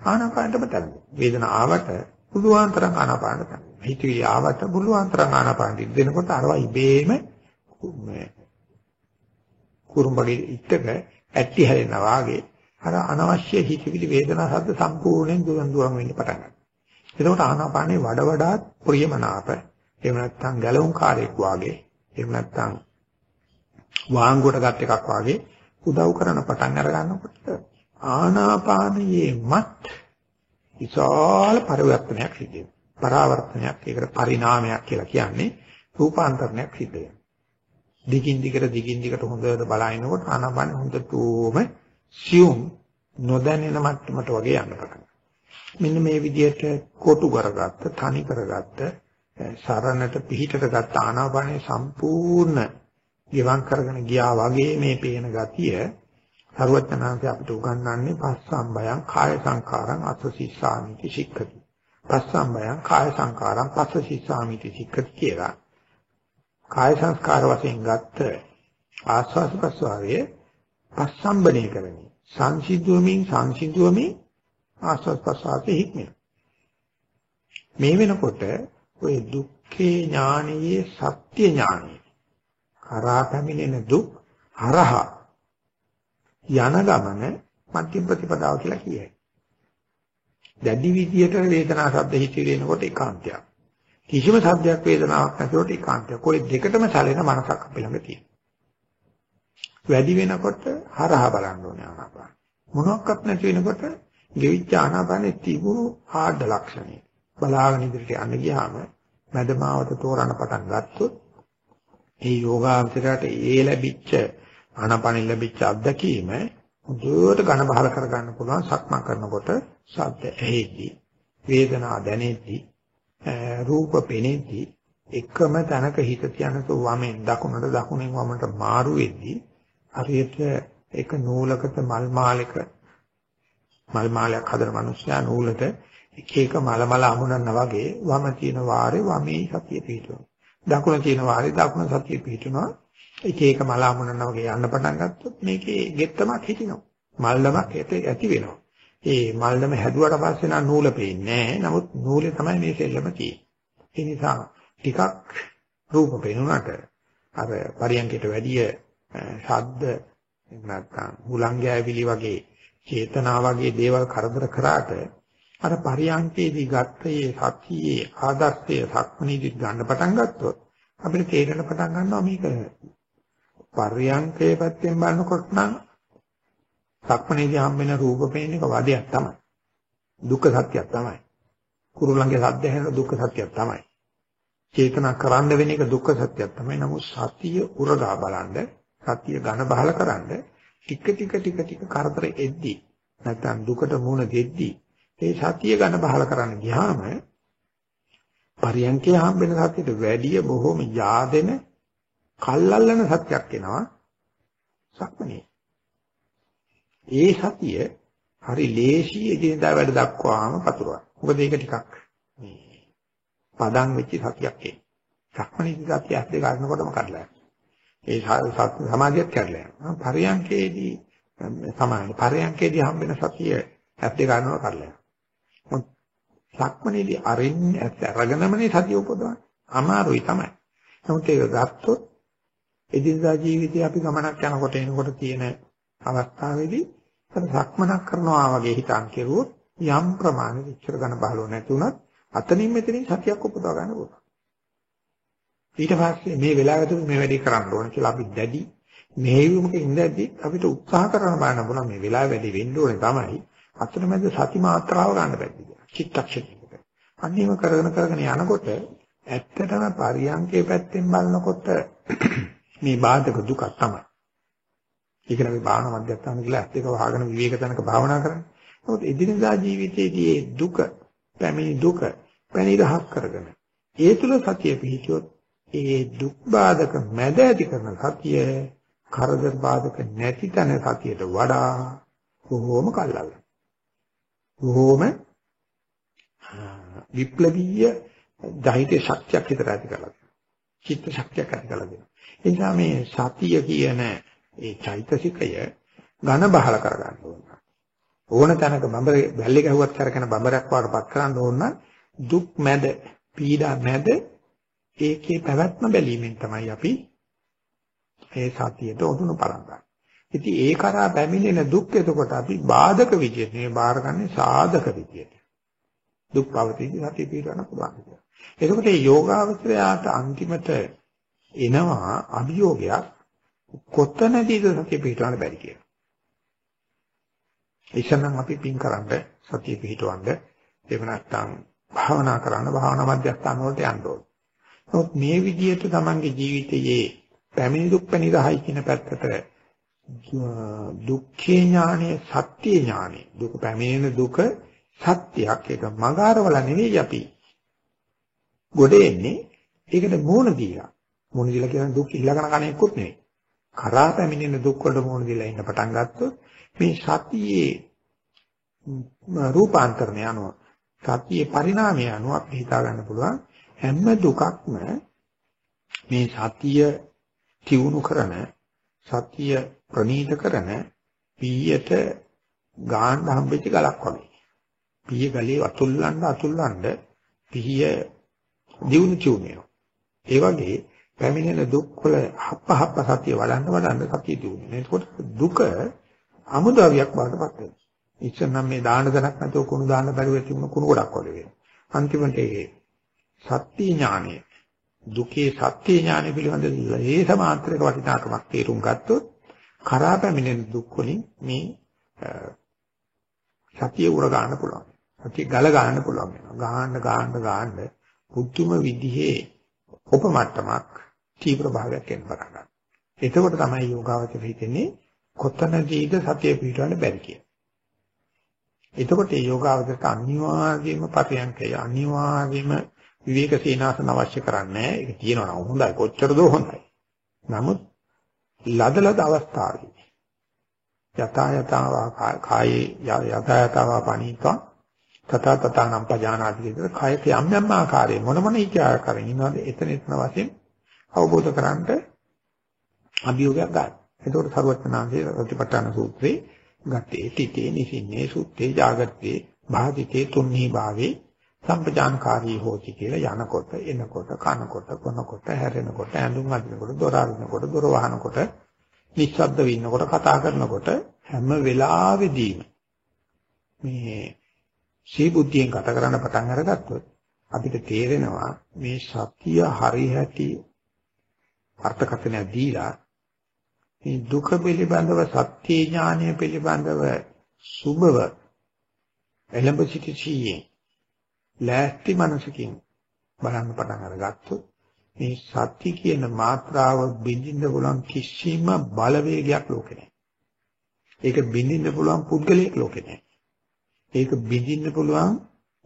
ආනාපානටම තැන්න. වේදනාව ආවට පුළුවන් තරම් ආනාපානට තැන්න. හිතවිලි ආවට පුළුවන් තරම් ආනාපානට දෙනකොට අරවා ඉබේම මේ කුරුම්බගේ ඉත්තක ඇටි හැරෙනවා වාගේ අර අනවශ්‍ය හිතවිලි වේදනා සද්ද සම්පූර්ණයෙන් දුරන් දුරන් වෙන්න පටන් ගන්නවා. එතකොට ආනාපානේ වඩ වඩාත් ප්‍රියමනාප එහෙම නැත්නම් ගැලවුම් කාර්යයක් වාගේ එහෙම නැත්නම් වාංගුවට ගත් එකක් වාගේ උදව් කරන පටන් අර ගන්නකොට ආනාපානයේමත් විශාල පරිවර්තනයක් සිද්ධ වෙනවා. පරාවර්තනයක් ඒකට පරිණාමයක් කියලා කියන්නේ රූපාන්තරණයක් සිද්ධ වෙනවා. දිගින් දිගට දිගින් දිගට හොඳට බලනකොට ආනාපාන හොඳටම සියුම් නොදැනෙන මට්ටමට වගේ යන්න පටන් මෙන්න මේ විදිහට කොටු කරගත්ත, තනි කරගත්ත, සරණට පිහිටට ගත්ත ආනාපානේ සම්පූර්ණ ගිවන් කරගෙන ගියා වගේ මේ පේන ගතිය සරුවචනාංශය අපිට උගන්වන්නේ පස්සම්බයං කාය සංකාරං අසසිස්සාමිති සික්ඛති. පස්සම්බයං කාය සංකාරං පස්ස සිස්සාමිති සික්කති කියලා. කාය සංස්කාර වශයෙන් ගත්ත ආස්වාද ප්‍රසවාරයේ පස්සම්බණය කරමි. සංසිද්ධුවමින් සංසිද්ධුවමින් ආස්වාද ප්‍රසවාරයේ හික්මෙන. මේ වෙනකොට ඔය දුක්ඛේ ඥානයේ සත්‍ය ඥානය කරා පැමිණෙන දුක් හරහා යන ගමන මධ්‍යම ප්‍රතිපදාව කියලා කියයි. දැඩි විදියට වේදනා ශබ්ද හිතේ එනකොට ඒකාන්තයක්. කිසිම සද්දයක් වේදනාවක් නැතිවට ඒකාන්තයක්. ඔය දෙකටම සැලෙන මනසක් අපි ළඟ තියෙනවා. වැඩි වෙනකොට හරහා බලන්න ඕනේ ආනාපාන. මොනක්වත් නැති වෙනකොට ගෙවිච්ච ආනාපානේ තිබුණු ආඩ ලක්ෂණය. බලාගෙන ඉදිරියට යන්න ගියාම මදමාවත තෝරන පටන් ගත්තොත් ඒ යෝගාවචරයට ඒ ලැබිච්ච ආනාපානෙ ලැබිච්ච අත්දැකීම හොඳට ඝන බහල කරගන්න පුළුවන් සක්මන් කරනකොට ශබ්ද ඇහෙද්දී වේදනා දැනෙද්දී රූප පෙනෙද්දී එකම තැනක හිත තියනක වමෙන් දකුණට දකුණෙන් වමට මාරු වෙද්දී හරියට එක නූලකට මල් මාලයක මල් මාලයක් හදන මිනිස්සයා නූලට එක එක මල මල අමුණනවා වගේ වම තියෙන වාරේ වමේ සතිය පිටවෙනවා. දකුණ තියෙන වාරේ දකුණ සතිය පිටවෙනවා. එක එක මල අමුණනවා වගේ යන්න පටන් ගත්තොත් මේකේ ගෙත්තමක් හිටිනවා. මල්ලමක් ඇති වෙනවා. ඒ මල්ලම හැදුවට පස්සේ නම් නූල පේන්නේ නැහැ. නමුත් නූලේ තමයි මේ සෙල්ලම තියෙන්නේ. ඒ නිසා ටිකක් රූප පේනුනට අර පරියන්කයට වැඩිය ශබ්ද නැත්නම් හුලංගෑවිලි වගේ චේතනා වගේ දේවල් කරදර කරාට අර පරියන්කේදී ගත්ත මේ සතියේ ආදර්ශයේ සක්මනීදී ගන්න පටන් ගත්තොත් අපිට තේරෙන පටන් ගන්නවා මේක පරියන්කේ පැත්තෙන් බලනකොට නම් සක්මනේදී හම්බෙන රූප පේන එක වදයක් තමයි. දුක්ඛ සත්‍යයක් තමයි. කුරුල්ලන්ගේ සද්ද ඇහෙන දුක්ඛ සත්‍යයක් තමයි. චේතනා කරන්න වෙන එක දුක්ඛ සත්‍යයක් තමයි. නමුත් සතිය උරගා බලන්න, සතිය ඝන බහල කරන්න ටික ටික ටික ටික කරදර එද්දී නැත්නම් දුකට මුහුණ දෙද්දී ඒ සතිය ඝන බහල කරන්න ගියාම පරියන්කේ හම්බෙන සත්‍යයට වැඩිය බොහෝම yaadෙන කල්ලල්ලන සත්‍යක් එනවා සක්මනේ. ඒ සතිය හරි ලේසි එදිනදා වැඩ දක්වාම පතුරවන. මොකද ඒක ටිකක් මේ පදන් වෙච්ච සතියක් ඒ. සක්මනේ සතිය ඇස් දෙක අරනකොටම කඩලා යනවා. ඒ සමාධියත් කැඩලා යනවා. පරියන්කේදී සමාන පරියන්කේදී හම්බෙන සතිය ඇස් දෙක අරනවා කඩලා යනවා. සක්මනේදී අරින්නේ ඇස් අරගෙනමනේ සතිය උපදවන්නේ. අමාරුයි තමයි. නමුත් ඒක ගත්තොත් එදිනදා ජීවිතේ අපි ගමනක් යනකොට එනකොට තියෙන අවස්ථාවේදී අර සක්මනක් කරනවා වගේ හිතන් කෙරුවොත් යම් ප්‍රමාණයක ඉච්ඡර ගන්න බහලව නැති උනත් අතනින් මෙතනින් සතියක් උපදවා ගන්න පුළුවන්. ඊට පස්සේ මේ වෙලාවට මේ වැඩේ කරන්න ඕන කියලා අපි දැඩි මෙහෙයුමක ඉඳද්දි අපිට උත්සාහ කරන බලන්න පුළුවන් මේ වෙලාව වැඩි වෙන්න ඕනේ තමයි. අතරමැද සති මාත්‍රාව ගන්න බැරි කියලා. චිත්තක්ෂණයකට. අන්නේම කරගෙන කරගෙන යනකොට ඇත්තටම පරියන්කේ පැත්තෙන් බලනකොට මේ බාධක දුකක් තමයි. ඒක නම් භාවනා මධ්‍යස්ථාන කියලා ඇත්ත එක වහගෙන විවේක තැනක භාවනා කරන්නේ. නමුත් එදිනදා ජීවිතයේදී මේ දුක, පැමිණි දුක පැණිරහක් කරගෙන ඒ තුල සතිය පිහිටියොත් ඒ දුක් බාධක මැද ඇති කරන සතිය කරදර බාධක නැති තැන සතියට වඩා බොහෝම කල්ලාල. බොහෝම විප්ලවීය ධෛර්ය ශක්තියක් විතර ඇති කරලා චිත්ත ශක්තියක් ඇති කරලා දෙනවා. ඒ නිසා මේ සතිය කියන ඒ චෛතසිකය ඝන බහල කරගන්න ඕන. ඕන තැනක බඹරේ වැල්ලේ ගැහුවත් කරගෙන බඹරක් වඩපත් කරන්න ඕන දුක් මැද පීඩා මැද ඒකේ පැවැත්ම බැලීමෙන් තමයි අපි ඒ සතියට උදුණු පලංගන්නේ. ඉතින් ඒ කරා පැමිණෙන දුක් එතකොට අපි බාධක විදියට නෙවෙයි බාරගන්නේ සාධක විදියට. දුක් පවතින සතිය පිටවන්න පුළුවන්. එතකොට මේ යෝගාවචරයාට අන්තිමට එනවා අභියෝගයක් කොතනදීද සතිය පිටවන්න බැරි කියලා. ඉතින්නම් අපි පින් කරන්න සතිය පිටවන්න එහෙම නැත්නම් භාවනා කරන්න භාවනා මධ්‍යස්ථාන වලට යන්න ඕනේ. නමුත් මේ විදිහට තමන්ගේ ජීවිතයේ පැමිණි දුක් පැනිරහයි කියන පැත්තට දුක්ඛේ ඥානෙ සත්‍ය ඥානෙ දුක පැමිණෙන දුක සත්‍යයක්. ඒක මගාරවල නෙවෙයි අපි ගොඩ එන්නේ. ඒකට මූණ දීලා. මූණ දීලා කියන දුක් ඉල්ලගෙන කණේකුත් නෙවෙයි. කරා පැමිණෙන දුක් වලට මුහුණ දීලා ඉන්න පටන් ගත්තොත් මේ සතියේ රූපාන්තරණය අනුව සතියේ පරිණාමය අනුව අපි හිතා ගන්න පුළුවන් හැම දුකක්ම මේ සතිය තියුණු කරන සතිය ප්‍රනීත කරන පීයට ගාන්න හම්බෙච්ච ගලක් වගේ. පීය ගලේ අතුල්ලන්න අතුල්ලන්න පීය දියුණු චුණියෝ. ඒ වගේ පැමිණෙන දුක්වල හප්ප හප්ප සතිය වඩන්න වඩන්න සතිය දියුණු. එතකොට දුක අමුද්‍රව්‍යයක් බවට පත් වෙනවා. ඉස්සර නම් මේ දාන දනක් නැතුව කුණු දාන්න බැරුව තිබුණ කුණු ගොඩක් වගේ වෙනවා. අන්තිමට ඒ සත්‍ය ඥානය දුකේ සත්‍ය ඥානය පිළිබඳ ලේස මාත්‍රක වටිනාකමක් තේරුම් ගත්තොත් කරා පැමිණෙන දුක් වලින් මේ සතිය උර ගන්න පුළුවන්. සතිය ගල ගන්න පුළුවන් වෙනවා. ගහන්න ගහන්න ගහන්න පුදුම විදිහේ උපමට්ටමක් තීව්‍ර භාවයක් එන්න පටන් ගන්නවා. එතකොට තමයි යෝගාවචර හිතෙන්නේ කොතනදීද සතිය පිටවන්න බැරි කියලා. එතකොට මේ යෝගාවචරට අනිවාර්යයෙන්ම පරියන්කය අනිවාර්යයෙන්ම විවේක සීනාසන අවශ්‍ය කරන්නේ ඒක තියෙනවා නම් හොඳයි කොච්චර දෝ හොඳයි. නමුත් ලදලද අවස්ථාවේ යතා යතාවා කායේ යතා යතාවා පණීතා තත තතනම් පජානාති කියන කයක යම් යම් ආකාරයේ මොන මොන ඉච්ඡාකාරයෙන් ඉන්නවද එතන එතන වශයෙන් අවබෝධ කරගන්නට අභියෝගයක් ගන්න. එතකොට සරුවචනාංශයේ රතිපට්ඨාන සූත්‍රේ ගතේ තිතේ නිසින්නේ සුත්තේ ජාගත්තේ භාදිතේ තුන්නී භාවේ සම්පජානකාරී හෝති කියලා යනකොට එනකොට කනකොට කොනකොට හැරෙනකොට ඇඳුම් අදිනකොට දොර අරිනකොට දොර වහනකොට නිස්සද්ද වෙන්නකොට කතා කරනකොට හැම වෙලාවෙදීම මේ සීබුද්ධියෙන් කතා කරන්න පටන් අරගත්තොත් අපිට තේරෙනවා මේ සත්‍ය හරි හැටි අර්ථකථනය දීලා මේ දුක පිළිබඳව සත්‍ය ඥානය පිළිබඳව සුබව එළඹ සිටියේ ලෑස්ති මනසකින් බලන්න පටන් අරගත්තොත් මේ සත්‍ය කියන මාත්‍රාව බින්දින්න පුළුවන් කිසිම බලවේගයක් ලෝකේ නැහැ. ඒක බින්දින්න පුළුවන් පුද්ගලයෙක් ලෝකේ නැහැ. ඒක බින්දින්න පුළුවන්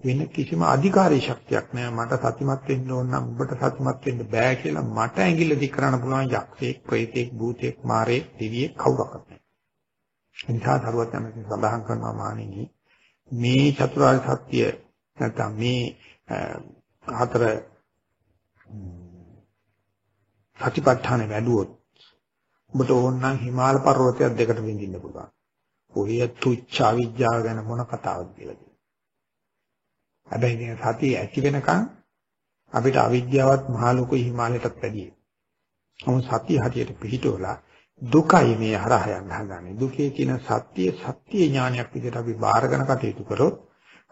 වෙන කිසිම අධිකාරී ශක්තියක් නෑ මට සතිමත් වෙන්න ඕන නම් ඔබට සතිමත් වෙන්න බෑ කියලා මට ඇඟිල්ල දික් කරන්න පුළුවන් යක්ෂයෙක් ප්‍රේතෙක් භූතෙක් මාරේ දිවියෙක් කවුරක්වත් නෑ. එනිසා දරුවත් යන සඳහන් කරනවා මානෙනි මේ චතුරාර්ය සත්‍ය නැත්නම් මේ හතර සතිපට්ඨාන වැඩුවොත් ඔබට ඕන නම් හිමාල පර්වතයක් දෙකට විඳින්න පුළුවන්. ඔය තුච්ච අවිජ්ජාව ගැන මොන කතාවද කියලා කියනවා. හැබැයි මේ සතිය ඇති වෙනකන් අපිට අවිද්‍යාවත් මහ ලොකු හිමාලයටත් වැඩියි. නමුත් සතිය හරියට පිහිටවලා දුකයි මේ හරහා යන්න හදන්නේ. දුකේ තියෙන සත්‍ය සත්‍ය ඥානයක් විදිහට අපි බාරගෙන කටයුතු කරොත්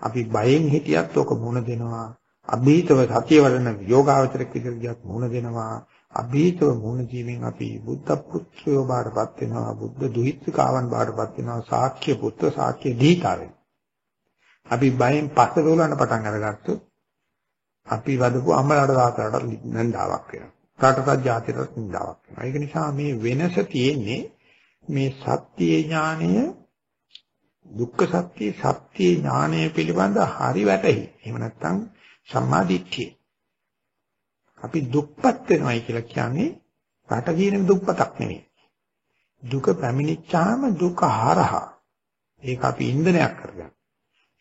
අපි බයෙන් හිටියත් ඔක මුණ දෙනවා. අභීතව සතිය වඩන යෝගාවචරයක් විදිහට ගියත් මුණ දෙනවා. අභීතව මුණ ජීවෙන් අපි බුද්ධ පුත්‍රයෝ බාටපත් වෙනවා. බුද්ධ දුහිතකාවන් බාටපත් වෙනවා. ශාක්‍ය පුත්‍ර ශාක්‍ය දීතාවෙන්. අපි බයෙන් පස්ස දෝලන්න පටන් අරගත්තොත් අපි වදපු අමලට දාතරට නන්දාවක් වෙනවා. රටටත් ජාතියටත් නින්දාවක් වෙනවා. ඒක නිසා මේ වෙනස තියෙන්නේ මේ සත්‍ය ඥානය දුක්ඛ සත්‍ය සත්‍ය ඥානය පිළිබඳ හරි වැටහි. එහෙම නැත්නම් සම්මාදිට්ඨිය. අපි දුක්පත් වෙනවයි කියලා කියන්නේ රට කියන දුක්පතක් නෙවෙයි. දුක පැමිණිච්චාම දුක හරහා ඒක අපි ඉන්ධනයක් කරගන්න.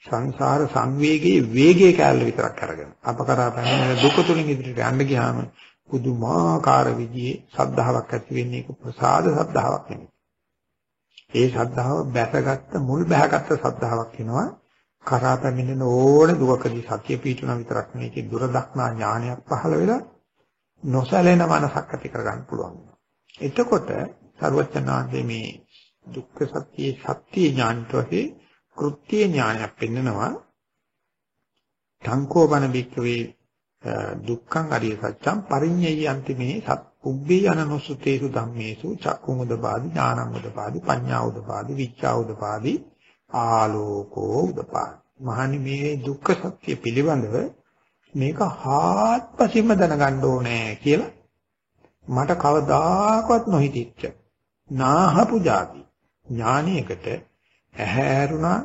සංසාර සංවේගයේ වේගයේ කැලල විතරක් අරගෙන අප කරා පැමිණෙන දුක තුලින් ඉදිරියට යන්න ගියාම පුදුමාකාර විදිහේ සද්ධාාවක් ඇති වෙන්නේ ඒක ප්‍රසාද සද්ධාාවක් නෙමෙයි. ඒ සද්ධාව බැසගත්ත මුල් බැහැගත්ත සද්ධාාවක් වෙනවා. කරා පැමිණෙන ඕන දුකකදී සත්‍ය පිටුන විතරක් නෙවෙයි දුර දක්නා ඥානයක් පහළ වෙලා නොසැලෙන මනසක් ඇති කරගන්න පුළුවන්. එතකොට සර්වචනාන්දේ මේ දුක්ඛ සත්‍යයේ සත්‍ය ඥානතෝසේ කෘත්‍ය ඥානයක් පෙන්නනවා සංකෝපන බික්කවේ දුක්ඛං අරිය සත්‍යං පරිඤ්ඤය අන්තිමේ සත් උබ්බේ අනනුසුතේසු ධම්මේසු චක්කුං උදපාදි ඥානං උදපාදි පඤ්ඤා උදපාදි විච්ඡා උදපාදි ආලෝකෝ උදපාදි මහනි මේ දුක්ඛ සත්‍ය පිළිබඳව මේක හාත්පසින්ම දැනගන්න ඕනේ කියලා මට කවදාකවත් නොහිතිච්ච නාහපු જાති ඥානයකට ඇහැරුණා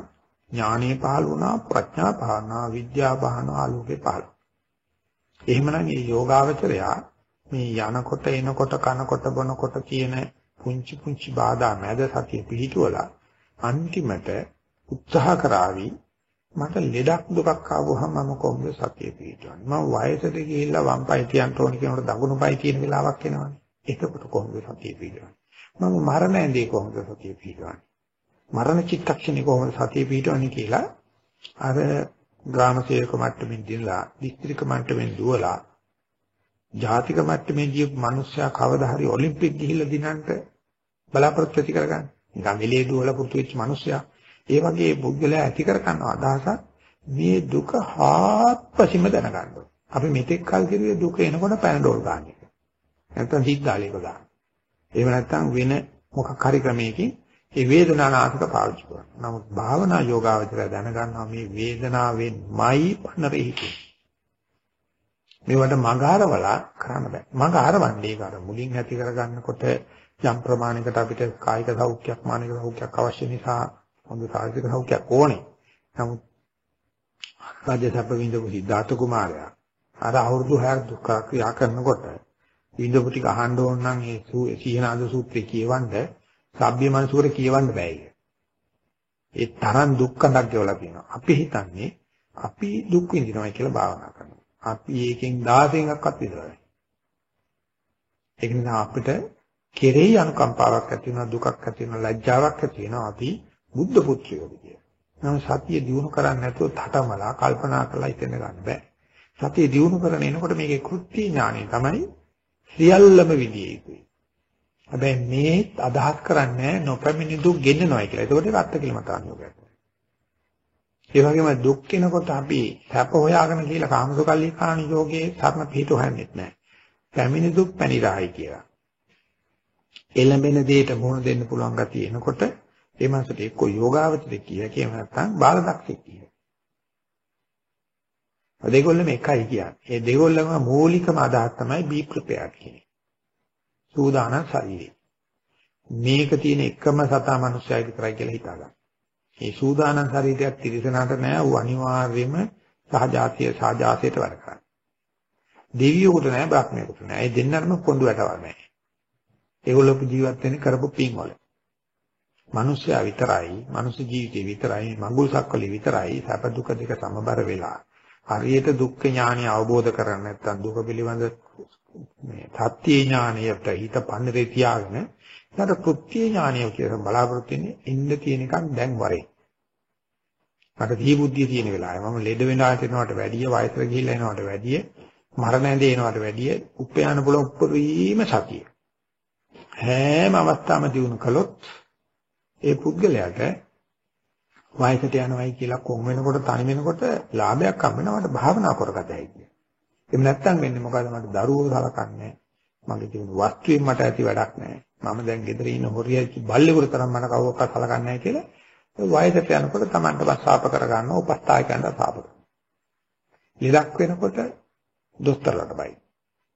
ඥානෙ පහළ වුණා ප්‍රඥා පහළනා විද්‍යා පහළනා ආලෝකේ පහළ. එහෙමනම් මේ යෝගාවචරයා මේ යනකොට එනකොට කනකොට බොනකොට කියන පුංචි පුංචි බාධා මැද සතිය පිහිටුවලා අන්තිමට උත්සාහ කරાવી මට ලෙඩක් දුකක් ආවොහම මම කොහොමද සතිය පිටවන්නේ? මම වයසට ගිහිල්ලා වම් පය තියන්න ඕන කියනකොට දකුණු පය තියෙන වෙලාවක් එනවනේ. එතකොට කොහොමද සතිය පිටවන්නේ? මම මරණ ඇඳේ කොහොමද සතිය පිටවන්නේ? මරණ චිත්තක්ෂණේ කොහොමද සතිය පිටවන්නේ කියලා අර ග්‍රාම සේවක මට්ටමින් දිනලා, දිස්ත්‍රික්ක මට්ටමින් දුවලා, ජාතික මට්ටමේ ගියපු මිනිස්සයා කවදා හරි ඔලිම්පික් ගිහිල්ලා දිනන්න බලාපොරොත්තු ඇති කරගන්න. නිකන් වෙලේ දුවලා පුතු වෙච්ච මිනිස්සයා ඒ වගේ පුද්ගලයා ඇති කර ගන්න අදහසක් මේ දුක හාත්පසින්ම දැනගන්න අපි මෙතෙක් කල් කිරුවේ දුක එනකොට පැනඩෝල් ගන්න එක. නැත්නම් සිද්ධාලේක ගන්න. එහෙම නැත්නම් වෙන මොකක් හරි ක්‍රමයකින් ඒ වේදනානාශක පාවිච්චි කරනවා. නමුත් භාවනා යෝගාවචරය දැනගන්නවා මේ වේදනාවෙන්මයි පනරෙ හිතේ. මේවට මගහරවලා කරන්න බෑ. මගහරවන්නේ ඒක අර මුලින් ඇති කරගන්නකොට යම් ප්‍රමාණයකට අපිට කායික සෞඛ්‍යයක් මානසික සෞඛ්‍යයක් අවශ්‍ය නිසා හොඳ සාහිත්‍යික සෞඛ්‍යයක් ඕනේ. නමුත් රාජ්‍ය සැප විඳපු සිද්ධාර්ථ කුමාරයා අර අවුරුදු 6ක් දුක් ක්‍රියා කරනකොට විඳපු ටික අහන්න ඕන නම් ඒ සීහනාද සූත්‍රය කියවන්න සබ්බ්‍ය මනසුර කියවන්න බෑ ඒ තරම් දුක්ඛඳක් ගෙවලා තියෙනවා. අපි හිතන්නේ අපි දුක් විඳිනවා කියලා භාවනා කරනවා. අපි ඒකෙන් 16 එකක්වත් විඳලා නැහැ. ඒක නිසා අපිට කෙරෙහි අනුකම්පාවක් ඇති වෙනවා දුකක් ඇති වෙනවා ලැජ්ජාවක් ඇති වෙනවා අපි බුද්ධ පුත්‍රයෝද කිය. නම් සතිය දිනු කරන්නේ නැතුව තටමලා කල්පනා කරලා ඉගෙන ගන්න බෑ. සතිය දිනු කරගෙන එනකොට මේකේ කෘත්‍ය ඥානෙ තමයි සියල්ලම විදියේ යුතුයි. හැබැයි මේ අදහස් කරන්නේ නොපැමිණි දුක් ගෙන්නනවායි කියලා. ඒකට ඒක අත්ති කියලා මතානියෝගයක්. ඒ වගේම දුක් කෙනකොට අපි සැප හොයාගෙන කියලා කාමසුකල්ලි කාණ යෝගයේ සරණ පිට හොයන්නෙත් නැහැ. පැමිණි දුක් පැනිරායි කියලා. එළඹෙන දෙයට මුහුණ දෙන්න පුළුවන් ගතිය එනකොට ඒ මාසට එක්ක යෝගාවචරේ කිය කියම නැත්නම් බාලදක්ෂෙක් කිය. දෙගොල්ලම එකයි කියන්නේ. ඒ දෙගොල්ලම මූලිකම අදහස් තමයි be prepared කියන්නේ. සූදානම් ශරීරය. මේක තියෙන එකම සතා මනුස්සයයි විතරයි කියලා හිතාගන්න. මේ සූදානම් ශරීරයක් තිරසනට නෑ ඌ අනිවාර්යයෙන්ම සහජාතිය සහජාසයට වැඩ කරන්නේ. දෙවියෙකුට නෑ බ්‍රහ්මයෙකුට නෑ. ඒ දෙන්නම පොඳු වැටවන්නේ නෑ. ඒගොල්ලෝ ජීවත් වෙන්නේ කරපු පින් වල. මිනිස්සයා විතරයි, මිනිස් ජීවිතේ විතරයි, මඟුල් සක්වලේ විතරයි සැප දුක දෙක සමබර වෙලා හරියට දුක්ඛ ඥානය අවබෝධ කරගන්න නැත්නම් දුක පිළිබඳ මේ සත්‍ය ඥානයට හිත පන්නරේ තියාගෙන ඊට කෘත්‍ය ඥානය කියලා බලාපොරොත්තු වෙන්නේ ඉන්න තියෙන එකක් දැන් වරේ. මට දී බුද්ධිය තියෙන වෙලාවේ මම ලෙඩ වෙනාට එනවට වැඩිය වයසට ගිහිල්ලා එනවට වැඩිය මරණ ඇඳේ එනවට වැඩිය උපයාන බල උප්පරීම සතිය. හැම අවස්ථාවම දිනු කළොත් ඒ පුද්ගලයාට වයසට යනවයි කියලා කොම් වෙනකොට තනි වෙනකොට ලාභයක් හම් වෙනවට භාවනා කරගත හැකියි. එහෙම නැත්නම් වෙන්නේ මොකද මට දරුවෝ සලකන්නේ මගේ තිබුණු වස්තුවෙන් මට ඇති වැඩක් නැහැ. මම දැන් ගෙදර ඉන්න හොරියච්ච බල්ලෙකුට තරම් මට කවුරක්වත් සලකන්නේ නැහැ කියලා වයසට යනකොට Tamanට වස්සාප කරගන්න උපස්ථායකයන්ට සාප කරනවා. ලෙඩක් වෙනකොට දොස්තරලට බයි.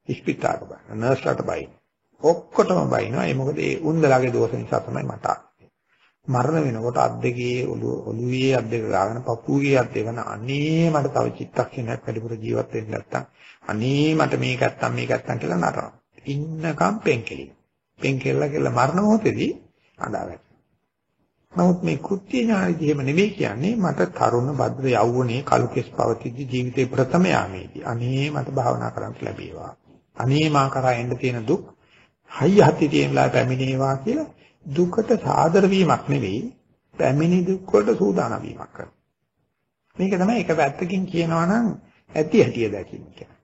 ඉස්පිතාලට බයි. නර්ස්ලට බයි. ඔක්කොටම බයිනවා. ඒ මොකද ඒ උන්දලාගේ දෝෂ නිසා තමයි මට මරණ වෙනකොට අත් දෙකේ ඔළුවේ අත් දෙක ගාගෙන පපුවේ අත් දෙක ගන්න අනේ මට තව චිත්තක්ෂණයක් වැඩිපුර ජීවත් වෙන්න නැත්තම් අනේ මට මේක නැත්තම් මේක නැත්තම් කියලා නටනවා. ඉන්නකම් පෙන්කෙලි. පෙන්කෙල්ලා කියලා මරණ මොහොතේදී අඬාවැට. නමුත් මේ කෘත්‍ය ඥානදී එහෙම නෙවෙයි කියන්නේ මට තරුණ භද්‍ර යෞවනයේ කලුකෙස් පවතිද්දි ජීවිතේ ප්‍රථම යාමේදී අනේ මට භාවනා කරන්න ලැබේවා. අනේ මා කරා එන්න තියෙන දුක් හයිය හති තියෙනලා පැමිණේවා කියලා දුකට සාදර වීමක් නෙවෙයි පැමිණි දුක් වලට සූදානම් වීමක් කරනවා. මේක තමයි එක පැත්තකින් කියනවා නම් ඇති හැටිය දැකීම කියන්නේ.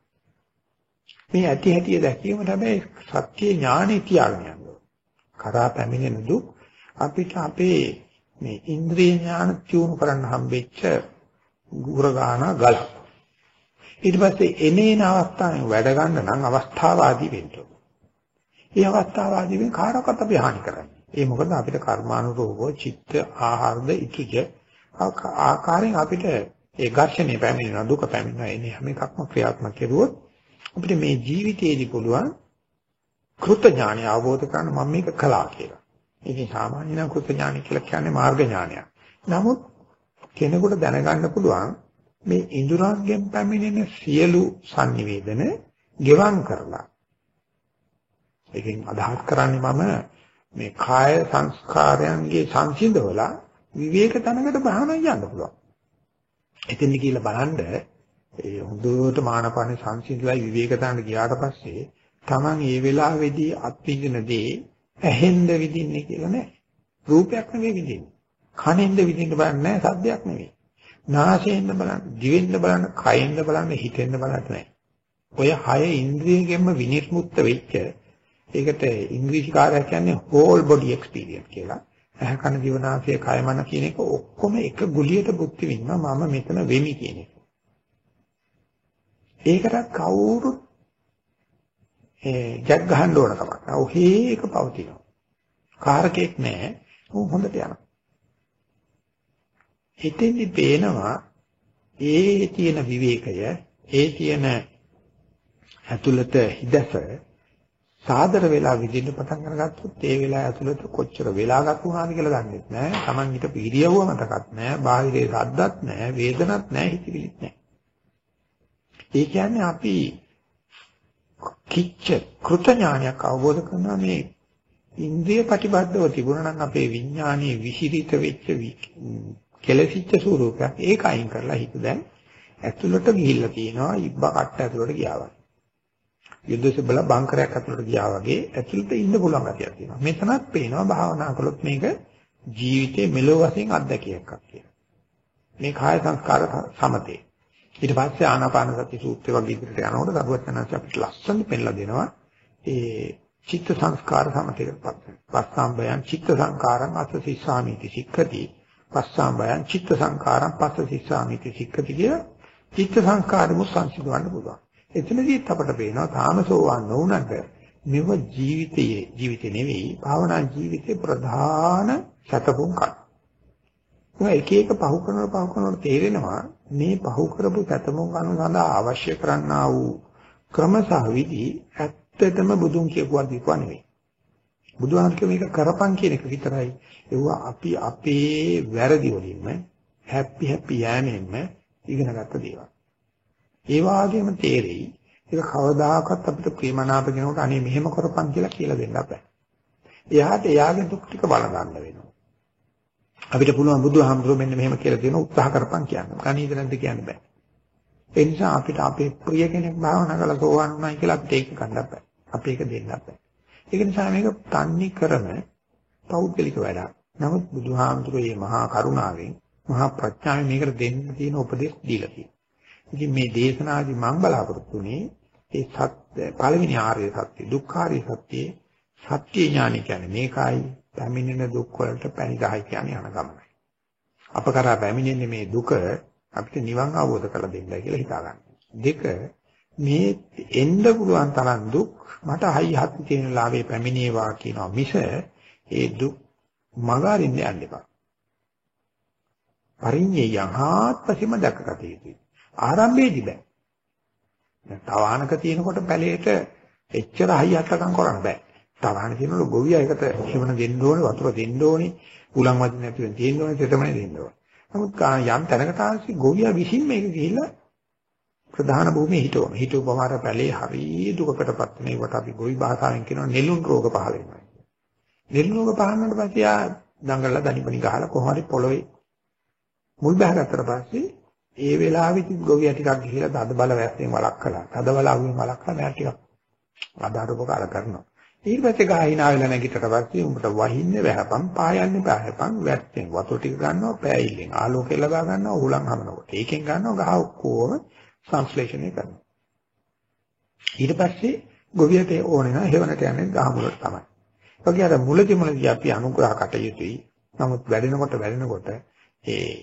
මේ ඇති හැටිය දැකීම තමයි සත්‍ය ඥානෙ තියාගෙන යනවා. කරා පැමිණෙන දුක් අපිට අපේ මේ ඉන්ද්‍රිය ඥාන තියුණු කරන්න හම්බෙච්ච ගුරගාන ගල. ඊට පස්සේ එනේන අවස්ථාවෙන් වැඩ ගන්න නම් අවස්ථාවාදී වෙන්න ඕන. මේ අවස්ථාවාදී වෙන කාටවත් අපි හානි කරන්නේ. ඒ මොකද අපිට කර්මානුරූපව චිත්ත ආහාරද ඉතුජ ආකාරයෙන් අපිට ඒ ඝර්ෂණය පැමිණෙන දුක පැමිණෙන එන්නේ හැම එකක්ම ක්‍රියාත්මක කෙරුවොත් අපිට මේ ජීවිතයේදී පුළුවන් කෘත ඥානය අවබෝධ කරගන්න මම මේක කළා කියලා. ඉතින් සාමාන්‍ය නම් කෘත ඥානය කියලා කියන්නේ මාර්ග ඥානයක්. නමුත් කෙනෙකුට දැනගන්න පුළුවන් මේ ඉඳුරාන්ගෙන් පැමිණෙන සියලු sannivedana ගෙවම් කරලා. ඒකෙන් අදහස් කරන්නේ මම මේ කාය සංස්කාරයන්ගේ සංසිඳවලා විවේක තැනකට බහන යන්න පුළුවන්. එතෙන් කියලා බලන්න ඒ හොඳට මානපාන සංසිඳලා විවේක දාන්න ගියාට පස්සේ Taman ඒ වෙලාවේදී අත්විඳින දේ ඇහෙන්ද විඳින්නේ කියලා නෑ. රූපයක් නෙවෙයි විඳින්නේ. කනෙන්ද විඳින්න බලන්නේ නෑ සද්දයක් නෙවෙයි. නාසයෙන්ද බලන්න, දිවෙන්ද බලන්න, කයෙන්ද බලන්න, හිතෙන්ද බලන්න නෑ. ඔය හය ඉන්ද්‍රියයෙන්ම විනිර්මුක්ත වෙච්ච ඒකට ඉංග්‍රීසි කාර්යයක් කියන්නේ whole body experience කියලා. ඇහ කන දිව නාසය කය මන කියන එක ඔක්කොම එක ගුලියට බුද්ධි විඳිනවා මම මෙතන වෙමි කියන එක. ඒකට කවුරුත් ඒ ජග් ගහන්න ඕන කමක් නැහැ. ඔහේ එක පවතිනවා. කාරකයක් නැහැ. උන් හොඳට යනවා. හිතෙන්දි පේනවා ඒ තියෙන විවේකය, ඒ තියෙන ඇතුළත හිදස සාදර වෙලා විදින්න පටන් අරගත්තොත් ඒ වෙලාව ඇතුළත කොච්චර වෙලා ගත වුණාද කියලා දන්නේ නැහැ. Taman හිට පිළියවුව මතකත් නැහැ. බාහිරේ සද්දත් නැහැ. වේදනත් නැහැ. හිතවිලිත් නැහැ. ඒ කියන්නේ අපි කිච්ච කෘත ඥානයක් අවබෝධ කරනවා මේ ඉන්ද්‍රිය ප්‍රතිබද්ධව තිබුණා නම් අපේ විඥානයේ විසිරිත වෙච්ච කෙලසිච්ච ස්වරූපයක් ඒක අයින් කරලා හිත දැන් ඇතුළට ගිහිල්ලා තියෙනවා ඉබ්බ කට්ට ඇතුළට ගියා වගේ. යුද්ධස බල බංකරයක් ඇතුළට ගියා වගේ ඇතුළට ඉන්න පුළුවන් ගැතියක් තියෙනවා. මෙතනත් පේනවා භාවනා කළොත් මේක ජීවිතේ මෙලොව වශයෙන් අත්දැකියක් කියලා. මේ කාය සංස්කාර සමතේ. ඊට පස්සේ ආනාපාන සති සූත්‍රය වගේ ඉදිරියට යනකොට දරුවචනන්ස අපිට ලස්සන පෙන්නලා දෙනවා. ඒ චිත්ත සංස්කාර සමතේකපත් පස්සම්බයං චිත්ත සංකාරං අසසිස්සාමිති සික්ඛති. පස්සම්බයං චිත්ත සංකාරං පස්සසිස්සාමිති සික්ඛති කිය චිත්ත සංස්කාරෙම සංසිඳවන්න පුළුවන්. එතනදීත් අපට පේනවා තාමසෝවන් නොවුනට මෙව ජීවිතයේ ජීවිතේ නෙවෙයි භාවනා ජීවිතේ ප්‍රධාන සතපුම් කක් ඒක එක එක පහු කරනකොට පහු කරනකොට තේරෙනවා මේ පහු කරපු සැතමුම් කණු සඳහා අවශ්‍ය කරන්නා වූ ක්‍රම සහ විදි ඇත්තටම බුදුන් කියපුවා දීපුවා නෙවෙයි. බුදුහාමර මේක කරපන් කියන එක විතරයි. ඒවා අපි අපේ වැරදි වලින්ම හැපි හැපි යෑමෙන්ම ඉගෙන ගත්ත දේවල්. ඒ වගේම තේරෙයි ඒක කවදාකවත් අපිට ප්‍රේමනාප කෙනෙකුට අනේ මෙහෙම කරපන් කියලා කියලා දෙන්න බෑ. එයාට එයාගේ දුක් ටික බල ගන්න වෙනවා. අපිට පුළුවන් බුදුහාමුදුරුවෝ මෙන්න මෙහෙම කියලා දෙන උත්සාහ කරපන් කියන්න. ගණීද නැද්ද කියන්න බෑ. ඒ නිසා අපිට අපේ ප්‍රිය කෙනෙක් භාවනා කරලා සෝවන් වුණායි කියලා අපිට ඒක ගන්න බෑ. අපි ඒක දෙන්න බෑ. ඒක නිසා මේක තන්නේ කරන පෞද්ගලික වැඩක්. නමුත් බුදුහාමුදුරුවෝ මේ මහා කරුණාවෙන් මහා ප්‍රඥාවෙන් මේකට දෙන්න තියෙන උපදෙස් දීලා තියෙනවා. ඉතින් මේ දේශනාදී මම බලාපොරොත්තු වෙන්නේ ඒ සත්‍ය පළවෙනි ආර්ය සත්‍ය දුක්ඛාරිය සත්‍යයේ සත්‍ය ඥානය කියන්නේ මේකයි පැමිණෙන දුක් වලට පැණි ගහයි කියන්නේ යන ගමනයි. අප කරා පැමිණෙන්නේ මේ දුක අපිට නිවන් අවබෝධ කරලා දෙන්නයි කියලා හිතා ගන්න. දෙක මේ එන්න පුළුවන් තරම් දුක් මට හයි හත් තියෙන ලාභේ පැමිණේවා කියනවා මිස ඒ දුක් මගහරින්න යන්න එපා. පරිඤ්ඤය යහත්පසීම දැකගත යුතුයි. ආරම්භයේදී බෑ. දැන් තවානක තියෙනකොට පැලේට එච්චර හයි හත්කම් කරන්න බෑ. තවහන කියනකොට ගොවියා එකට හේවන දෙන්න ඕනේ වතුර දෙන්න ඕනේ උලන් වදින්න නැතුව තියෙන්න ඕනේ තෙතමනේ දෙන්න ඕනේ. නමුත් යම් තැනකට ආසි ගොවියා විසින් මේක ගිහිල්ලා ප්‍රධාන භූමියේ හිටවම හිටවපම අර පැලේ හරි දුකකටපත් වෙන ඒකට අපි ගොවි භාෂාවෙන් කියනවා නෙළුම් රෝග පහල වෙනවා. නෙළුම් රෝග පහල වුණාට පස්සේ ආ දඟලලා දනිපනි ගහලා කොහොම හරි පොළොවේ මුල් බහගත්තට පස්සේ ඒ වෙලාවෙදි ගොවියා ටිකක් ගිහිලා තද බල වැස්සෙන් වලක් කළා. තද බල අහුවෙන් වලක් කළා මම ටිකක් අදාරපකාර කරනවා. ඊට පස්සේ ගාහිනා වෙලා නැගිටට පස්සේ උඹට වහින්නේ වැහපන් පායන්නේ පායපන් වැස්සෙන් වතුර ටික ගන්නවා පෑයිල්ලෙන් ආලෝකය ලබා ගන්නවා උහුලන් හමනකොට ඒකෙන් ගන්නවා ගහ ඔක්කොම සංශ්ලේෂණය කරනවා ඊට පස්සේ ගොවියට ඕනේ නැහැ හේවනට යන්නේ ගහ මුලට තමයි. ඔගේ අර මුලදි මුලදි අපි අනුග්‍රහ කටයුතුයි. නමුත් වැඩෙනකොට වැඩෙනකොට ඒ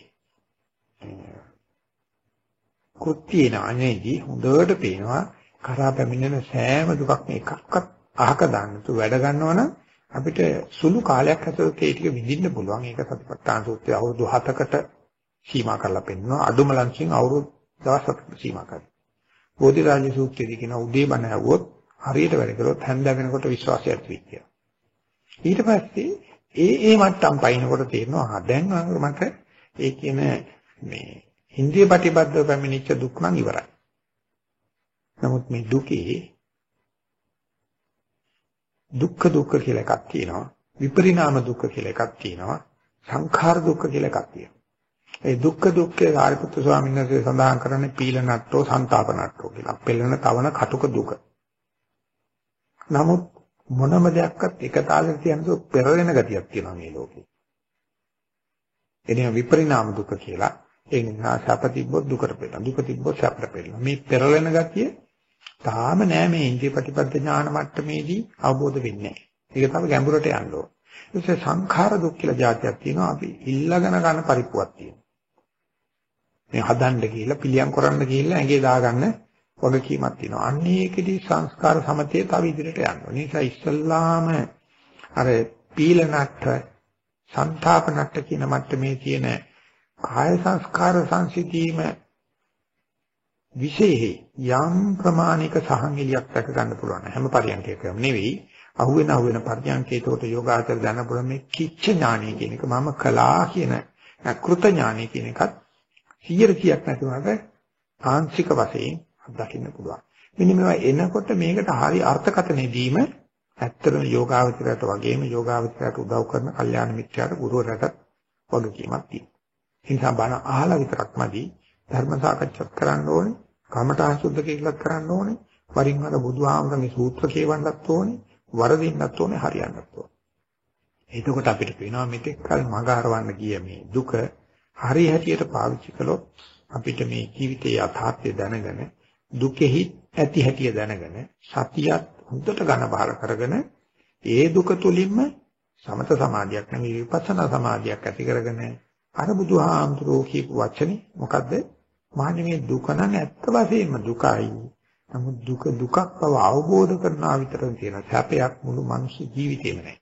කෘත්‍යය නානේදී හොඳට පේනවා කරා පැමිණෙන සෑම දුකක්ම එකක්වත් අහක දාන්න තු වැඩ ගන්නවනම් අපිට සුළු කාලයක් ඇතුළත ඒ ටික විඳින්න පුළුවන්. ඒක සතිපට්ඨාන සූත්‍රයේ අවුරුදු 7කට සීමා කරලා පෙන්නනවා. අඩුම ලංකින් අවුරුදු දවස් 7කට සීමා කරනවා. බෝධිරාජ සූත්‍රයේදී කියන උදේ බණ ඇහුවොත් හරියට වැඩ කළොත් හැන්ද වෙනකොට විශ්වාසය ඇති වෙච්චිය. ඊට පස්සේ ඒ ඒ මට්ටම් පයින්නකොට තේරෙනවා දැන් මට ඒ කියන මේ ඉන්ද්‍රිය ප්‍රතිබද්ධව පැමිණිච්ච දුක් නම් ඉවරයි. නමුත් මේ දුකේ දුක්ඛ දුක්ඛ කියලා එකක් තියෙනවා. විපරිණාම දුක්ඛ කියලා එකක් තියෙනවා. සංඛාර දුක්ඛ කියලා එකක් තියෙනවා. ඒ දුක්ඛ දුක්ඛේ සාරිපුත්‍ර ස්වාමීන් වහන්සේ සඳහන් කරන්නේ පීල නට්ටෝ සංతాප නට්ටෝ කියලා. පෙළෙන තවන කටුක දුක. නමුත් මොනම දෙයක්වත් එක තාලෙට තියනසෝ පෙරලෙන ගතියක් තියෙනවා මේ ලෝකේ. එනිසා විපරිණාම දුක කියලා. ඒ නිසා සැප තිබ්බොත් දුකට පෙළෙනවා. දුක තිබ්බොත් සැපට පෙළෙනවා. මේ පෙරලෙන ගතිය තාම නෑ මේ ඉන්ද්‍රිය ප්‍රතිපද ඥාන මට්ටමේදී අවබෝධ වෙන්නේ නෑ. ඒක තව ගැඹුරට යන්න ඕන. ඒ සංඛාර දුක් කියලා જાතියක් තියෙනවා. අපි ඉල්ලගෙන ගන්න පරිප්පුවක් තියෙනවා. මේ හදන්න කියලා පිළියම් කරන්න කියලා ඇඟේ දාගන්න වගකීමක් තියෙනවා. අන්න ඒකෙදි සංස්කාර සමතේ තව ඉදිරියට යනවා. නිසා ඉස්සල්ලාම අර පීලනට්ඨ, සංතාපනට්ඨ කියන මට්ටමේ තියෙන කාය සංස්කාර සංසිතීම විශේෂයි යම් ප්‍රමාණික සහංගිලියක් දැක ගන්න පුළුවන්. හැම පරියන්කයකම නෙවෙයි. අහුවෙන අහුවෙන පරියන්කේතෝට යෝගාචර දැන පුළුවන් මේ කිච්ච ඥානය කියන එක මම කළා කියන අකෘත ඥානය කියන එකත් 100%ක් නැති වුණාට ආංශික වශයෙන් අත්දකින්න පුළුවන්. මෙන්න මේවා එනකොට මේකට හරි අර්ථකථනය දීම ඇත්තටම යෝගාවචරයට වගේම යෝගාවචරයට උදව් කරන කල්යාණ මිත්‍යාට ගුරුවරයාට වගකීමක් තියෙනවා. ඒ නිසා බණ අහලා විතරක්මදි ධර්ම සාකච්ඡා කරන්න ඕනේ, කමඨා සුද්ධ කියලා කරන්න ඕනේ, වරින් වර බුදුහාමරගේ සූත්‍ර කියවන්නත් ඕනේ, වරදින්නත් ඕනේ, හරියන්නත් ඕනේ. එතකොට අපිට පේනවා මෙතෙක් කල මඟ හරවන්න ගිය මේ දුක හරි හැටියට පාවිච්චි කළොත් අපිට මේ ජීවිතයේ යථාර්ථය දැනගෙන දුකෙහි ඇති හැටිය දැනගෙන සතියත් හොඳට ඝන බහල කරගෙන ඒ දුක තුලින්ම සමත සමාධියක් නෙවෙයි විපස්සනා සමාධියක් ඇති කරගෙන අර බුදුහාමුදුරෝ කියපු වචනේ මොකද්ද? මහන්නේ මේ දුක නම් ඇත්ත වශයෙන්ම දුකයි. නමුත් දුක දුකක් බව අවබෝධ කරනා විතර තියෙන සැපයක් මුළු මනුස්ස ජීවිතේම නැහැ.